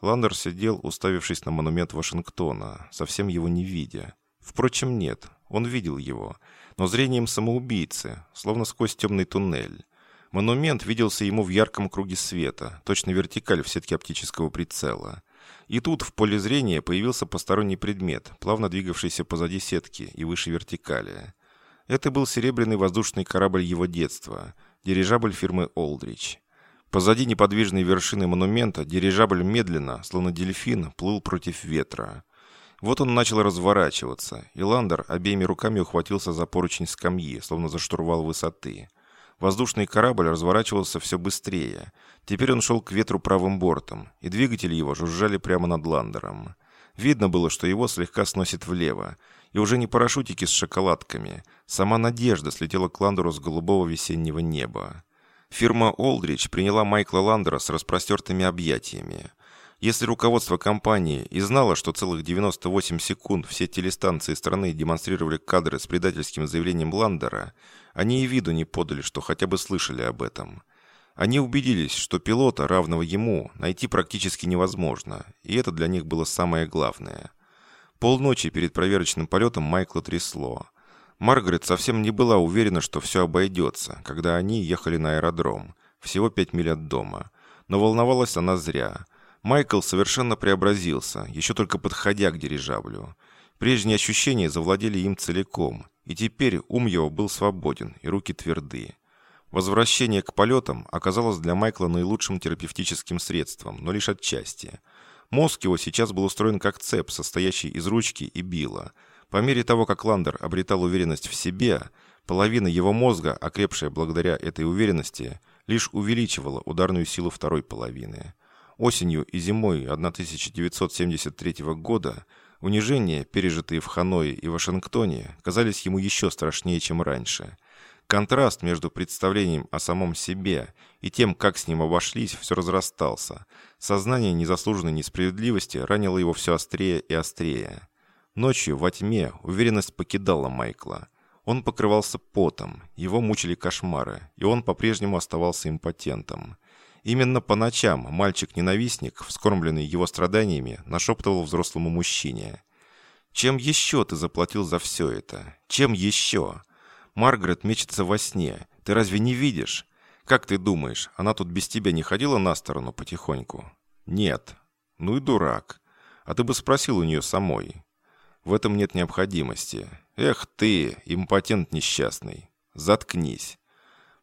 Ландер сидел, уставившись на монумент Вашингтона, совсем его не видя. Впрочем, нет, он видел его, но зрением самоубийцы, словно сквозь темный туннель. Монумент виделся ему в ярком круге света, точно вертикаль в сетке оптического прицела. И тут в поле зрения появился посторонний предмет, плавно двигавшийся позади сетки и выше вертикали. Это был серебряный воздушный корабль его детства, дирижабль фирмы «Олдрич». Позади неподвижной вершины монумента дирижабль медленно, словно дельфин, плыл против ветра. Вот он начал разворачиваться, и Ландер обеими руками ухватился за поручень скамьи, словно за штурвал высоты. Воздушный корабль разворачивался все быстрее. Теперь он шел к ветру правым бортом, и двигатели его жужжали прямо над Ландером. Видно было, что его слегка сносит влево, и уже не парашютики с шоколадками. Сама надежда слетела к Ландеру с голубого весеннего неба. Фирма «Олдрич» приняла Майкла Ландера с распростертыми объятиями. Если руководство компании и знало, что целых 98 секунд все телестанции страны демонстрировали кадры с предательским заявлением Ландера, они и виду не подали, что хотя бы слышали об этом. Они убедились, что пилота, равного ему, найти практически невозможно, и это для них было самое главное. Полночи перед проверочным полетом Майкла трясло. Маргарет совсем не была уверена, что все обойдется, когда они ехали на аэродром, всего пять миль от дома. Но волновалась она зря – Майкл совершенно преобразился, еще только подходя к дирижаблю. Прежние ощущения завладели им целиком, и теперь ум его был свободен и руки тверды. Возвращение к полетам оказалось для Майкла наилучшим терапевтическим средством, но лишь отчасти. Мозг его сейчас был устроен как цеп, состоящий из ручки и била. По мере того, как Ландер обретал уверенность в себе, половина его мозга, окрепшая благодаря этой уверенности, лишь увеличивала ударную силу второй половины. Осенью и зимой 1973 года унижения, пережитые в Ханое и Вашингтоне, казались ему еще страшнее, чем раньше. Контраст между представлением о самом себе и тем, как с ним обошлись, все разрастался. Сознание незаслуженной несправедливости ранило его все острее и острее. Ночью, во тьме, уверенность покидала Майкла. Он покрывался потом, его мучили кошмары, и он по-прежнему оставался импотентом. Именно по ночам мальчик-ненавистник, вскормленный его страданиями, нашептывал взрослому мужчине. «Чем еще ты заплатил за все это? Чем еще? Маргарет мечется во сне. Ты разве не видишь? Как ты думаешь, она тут без тебя не ходила на сторону потихоньку?» «Нет». «Ну и дурак. А ты бы спросил у нее самой». «В этом нет необходимости. Эх ты, импотент несчастный. Заткнись.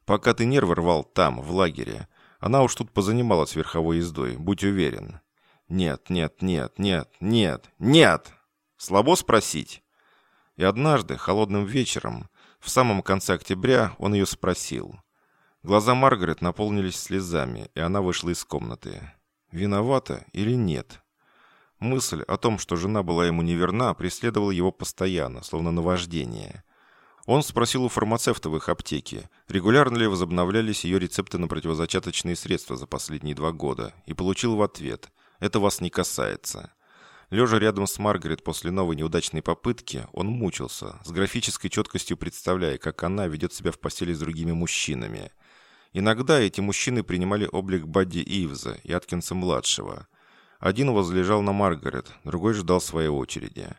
Пока ты нервы рвал там, в лагере, она уж тут позанималась верховой ездой, будь уверен. Нет, нет, нет, нет, нет, нет! Слабо спросить? И однажды, холодным вечером, в самом конце октября, он ее спросил. Глаза Маргарет наполнились слезами, и она вышла из комнаты. Виновата или нет? Мысль о том, что жена была ему неверна, преследовала его постоянно, словно наваждение. Он спросил у фармацевта в их аптеке, регулярно ли возобновлялись ее рецепты на противозачаточные средства за последние два года, и получил в ответ «Это вас не касается». Лежа рядом с Маргарет после новой неудачной попытки, он мучился, с графической четкостью представляя, как она ведет себя в постели с другими мужчинами. Иногда эти мужчины принимали облик Бадди Ивза и Аткинса-младшего. Один возлежал на Маргарет, другой ждал своей очереди.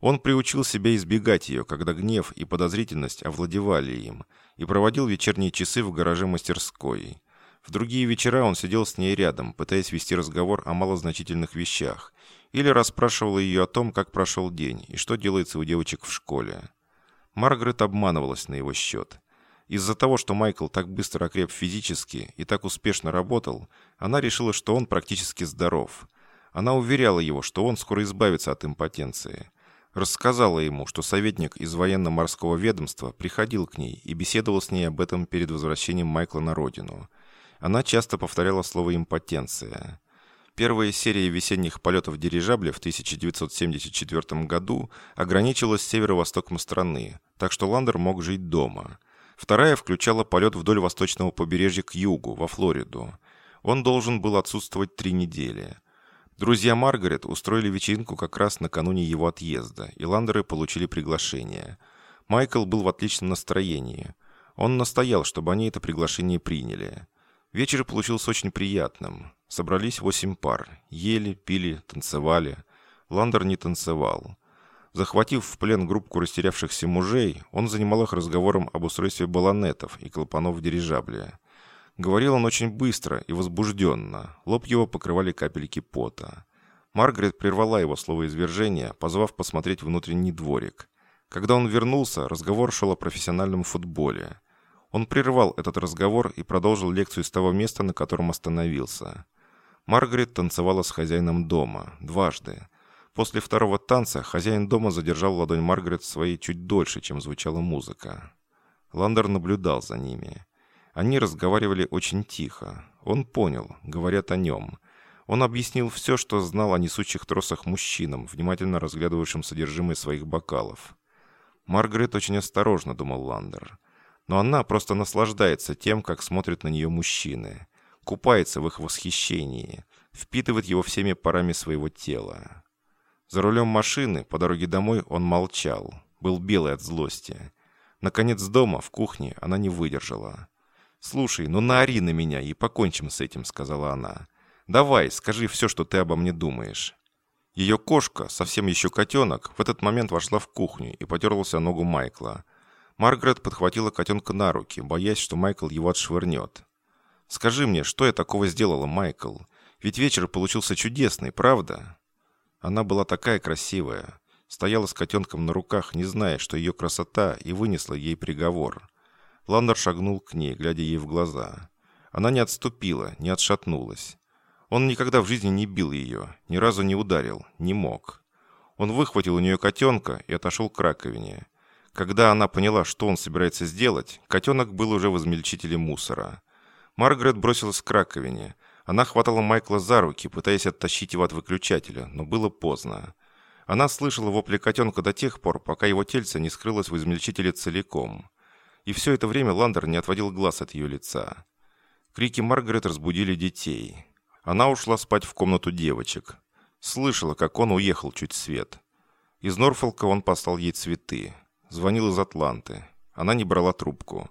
Он приучил себя избегать ее, когда гнев и подозрительность овладевали им, и проводил вечерние часы в гараже мастерской. В другие вечера он сидел с ней рядом, пытаясь вести разговор о малозначительных вещах, или расспрашивал ее о том, как прошел день и что делается у девочек в школе. Маргарет обманывалась на его счет. Из-за того, что Майкл так быстро окреп физически и так успешно работал, она решила, что он практически здоров. Она уверяла его, что он скоро избавится от импотенции – Рассказала ему, что советник из военно-морского ведомства приходил к ней и беседовал с ней об этом перед возвращением Майкла на родину. Она часто повторяла слово «импотенция». Первая серия весенних полетов дирижабля в 1974 году ограничилась северо-востоком страны, так что Ландер мог жить дома. Вторая включала полет вдоль восточного побережья к югу, во Флориду. Он должен был отсутствовать три недели – Друзья Маргарет устроили вечеринку как раз накануне его отъезда, и Ландеры получили приглашение. Майкл был в отличном настроении. Он настоял, чтобы они это приглашение приняли. Вечер получился очень приятным. Собрались восемь пар. Ели, пили, танцевали. Ландер не танцевал. Захватив в плен группку растерявшихся мужей, он занимал их разговором об устройстве баллонетов и клапанов в дирижабле. Говорил он очень быстро и возбужденно. Лоб его покрывали капельки пота. Маргарет прервала его словоизвержение, позвав посмотреть внутренний дворик. Когда он вернулся, разговор шел о профессиональном футболе. Он прервал этот разговор и продолжил лекцию с того места, на котором остановился. Маргарет танцевала с хозяином дома. Дважды. После второго танца хозяин дома задержал ладонь Маргарет своей чуть дольше, чем звучала музыка. Ландер наблюдал за ними. Они разговаривали очень тихо. Он понял, говорят о нем. Он объяснил все, что знал о несущих тросах мужчинам, внимательно разглядывавшим содержимое своих бокалов. Маргарет очень осторожно, думал Ландер. Но она просто наслаждается тем, как смотрят на нее мужчины. Купается в их восхищении. Впитывает его всеми парами своего тела. За рулем машины, по дороге домой, он молчал. Был белый от злости. Наконец дома, в кухне, она не выдержала. «Слушай, ну наори на меня и покончим с этим», — сказала она. «Давай, скажи все, что ты обо мне думаешь». Ее кошка, совсем еще котенок, в этот момент вошла в кухню и потерлась о ногу Майкла. Маргарет подхватила котенка на руки, боясь, что Майкл его отшвырнет. «Скажи мне, что я такого сделала, Майкл? Ведь вечер получился чудесный, правда?» Она была такая красивая. Стояла с котенком на руках, не зная, что ее красота, и вынесла ей приговор. Ландер шагнул к ней, глядя ей в глаза. Она не отступила, не отшатнулась. Он никогда в жизни не бил ее, ни разу не ударил, не мог. Он выхватил у нее котенка и отошел к раковине. Когда она поняла, что он собирается сделать, котенок был уже в измельчителе мусора. Маргарет бросилась к раковине. Она хватала Майкла за руки, пытаясь оттащить его от выключателя, но было поздно. Она слышала вопли котенка до тех пор, пока его тельце не скрылось в измельчителе целиком. И все это время Ландер не отводил глаз от ее лица. Крики Маргарет разбудили детей. Она ушла спать в комнату девочек. Слышала, как он уехал чуть свет. Из Норфолка он послал ей цветы. Звонил из Атланты. Она не брала трубку.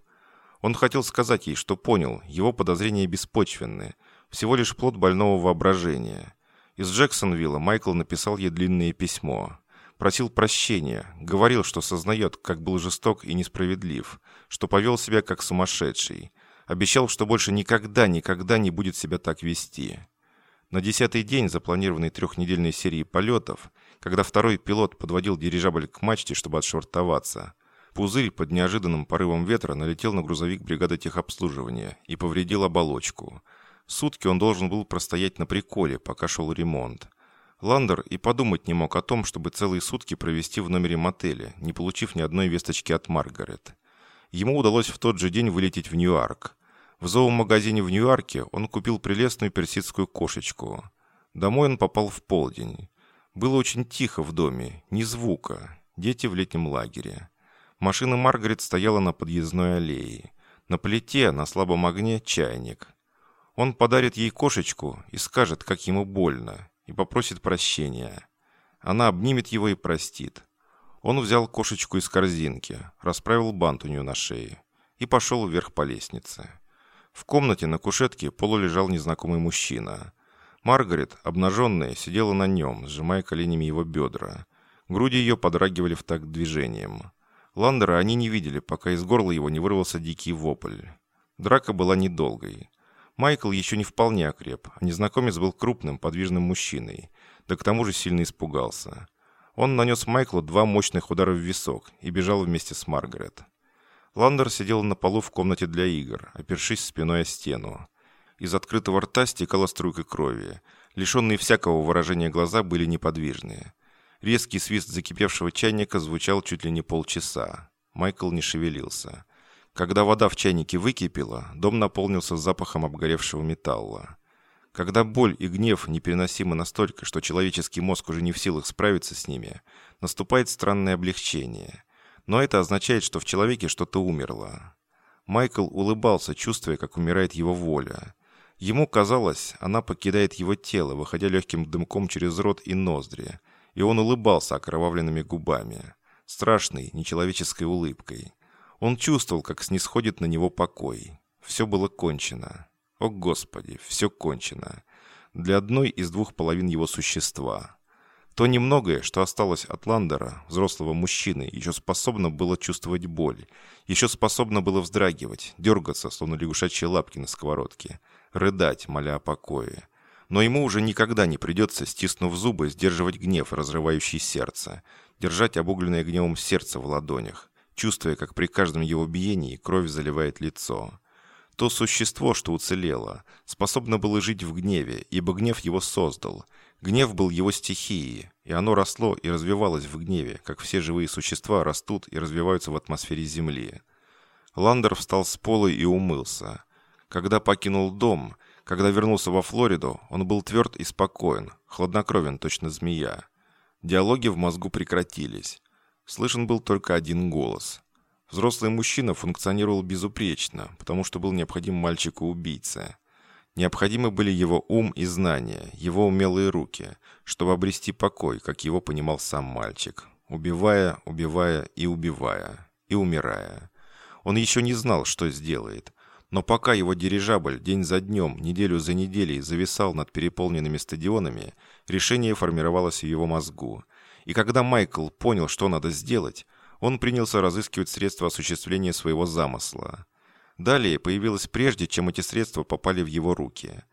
Он хотел сказать ей, что понял, его подозрения беспочвенны, всего лишь плод больного воображения. Из Джексонвилла Майкл написал ей длинное письмо. Просил прощения, говорил, что сознает, как был жесток и несправедлив, что повел себя как сумасшедший. Обещал, что больше никогда-никогда не будет себя так вести. На десятый день запланированной трехнедельной серии полетов, когда второй пилот подводил дирижабль к мачте, чтобы отшвартоваться, пузырь под неожиданным порывом ветра налетел на грузовик бригады техобслуживания и повредил оболочку – Сутки он должен был простоять на приколе, пока шел ремонт. Ландер и подумать не мог о том, чтобы целые сутки провести в номере мотеля, не получив ни одной весточки от Маргарет. Ему удалось в тот же день вылететь в Ньюарк. В зоомагазине в Ньюарке он купил прелестную персидскую кошечку. Домой он попал в полдень. Было очень тихо в доме, ни звука. Дети в летнем лагере. Машина Маргарет стояла на подъездной аллее. На плите, на слабом огне, чайник. Он подарит ей кошечку и скажет, как ему больно, и попросит прощения. Она обнимет его и простит. Он взял кошечку из корзинки, расправил бант у нее на шее и пошел вверх по лестнице. В комнате на кушетке полулежал незнакомый мужчина. Маргарет, обнаженная, сидела на нем, сжимая коленями его бедра. Груди ее подрагивали в такт движением. Ландера они не видели, пока из горла его не вырвался дикий вопль. Драка была недолгой. Майкл еще не вполне окреп, а незнакомец был крупным, подвижным мужчиной, да к тому же сильно испугался. Он нанес Майклу два мощных удара в висок и бежал вместе с Маргарет. Ландер сидел на полу в комнате для игр, опершись спиной о стену. Из открытого рта стекала струйка крови. Лишенные всякого выражения глаза были неподвижные. Резкий свист закипевшего чайника звучал чуть ли не полчаса. Майкл не шевелился. Когда вода в чайнике выкипела, дом наполнился запахом обгоревшего металла. Когда боль и гнев непереносимы настолько, что человеческий мозг уже не в силах справиться с ними, наступает странное облегчение. Но это означает, что в человеке что-то умерло. Майкл улыбался, чувствуя, как умирает его воля. Ему казалось, она покидает его тело, выходя легким дымком через рот и ноздри, и он улыбался окровавленными губами, страшной, нечеловеческой улыбкой. Он чувствовал, как снисходит на него покой. Все было кончено. О, Господи, все кончено. Для одной из двух половин его существа. То немногое, что осталось от Ландера, взрослого мужчины, еще способно было чувствовать боль, еще способно было вздрагивать, дергаться, словно лягушачьи лапки на сковородке, рыдать, моля о покое. Но ему уже никогда не придется, стиснув зубы, сдерживать гнев, разрывающий сердце, держать обугленное гневом сердце в ладонях, чувствуя, как при каждом его биении кровь заливает лицо. То существо, что уцелело, способно было жить в гневе, ибо гнев его создал. Гнев был его стихией, и оно росло и развивалось в гневе, как все живые существа растут и развиваются в атмосфере Земли. Ландер встал с пола и умылся. Когда покинул дом, когда вернулся во Флориду, он был тверд и спокоен, хладнокровен, точно змея. Диалоги в мозгу прекратились. Слышен был только один голос. Взрослый мужчина функционировал безупречно, потому что был необходим мальчику-убийце. Необходимы были его ум и знания, его умелые руки, чтобы обрести покой, как его понимал сам мальчик, убивая, убивая и убивая, и умирая. Он еще не знал, что сделает, но пока его дирижабль день за днем, неделю за неделей зависал над переполненными стадионами, решение формировалось в его мозгу. И когда Майкл понял, что надо сделать, он принялся разыскивать средства осуществления своего замысла – Далее появилась прежде, чем эти средства попали в его руки.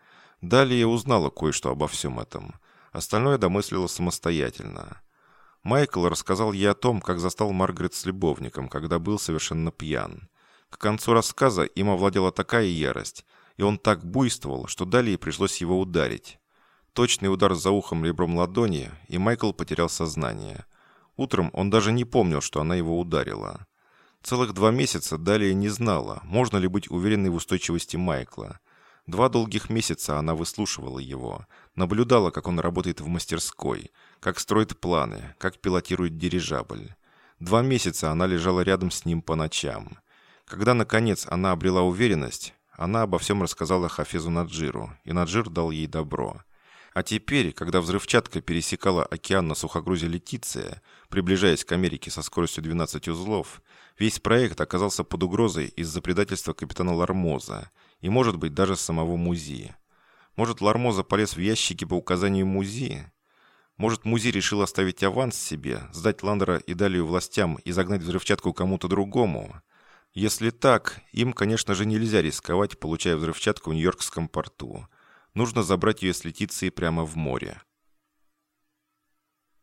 Далее узнала кое-что обо всем этом. Остальное домыслила самостоятельно. Майкл рассказал ей о том, как застал Маргарет с любовником, когда был совершенно пьян. К концу рассказа им овладела такая ярость, и он так буйствовал, что далее пришлось его ударить. Точный удар за ухом ребром ладони, и Майкл потерял сознание. Утром он даже не помнил, что она его ударила. Целых два месяца Далия не знала, можно ли быть уверенной в устойчивости Майкла. Два долгих месяца она выслушивала его, наблюдала, как он работает в мастерской, как строит планы, как пилотирует дирижабль. Два месяца она лежала рядом с ним по ночам. Когда, наконец, она обрела уверенность, она обо всем рассказала Хафезу Наджиру, и Наджир дал ей добро – а теперь, когда взрывчатка пересекала океан на сухогрузе «Летиция», приближаясь к Америке со скоростью 12 узлов, весь проект оказался под угрозой из-за предательства капитана Лармоза и, может быть, даже самого Музи. Может, Лармоза полез в ящики по указанию Музи? Может, Музи решил оставить аванс себе, сдать Ландера и Далию властям и загнать взрывчатку кому-то другому? Если так, им, конечно же, нельзя рисковать, получая взрывчатку в Нью-Йоркском порту. Нужно забрать ее с Летиции прямо в море.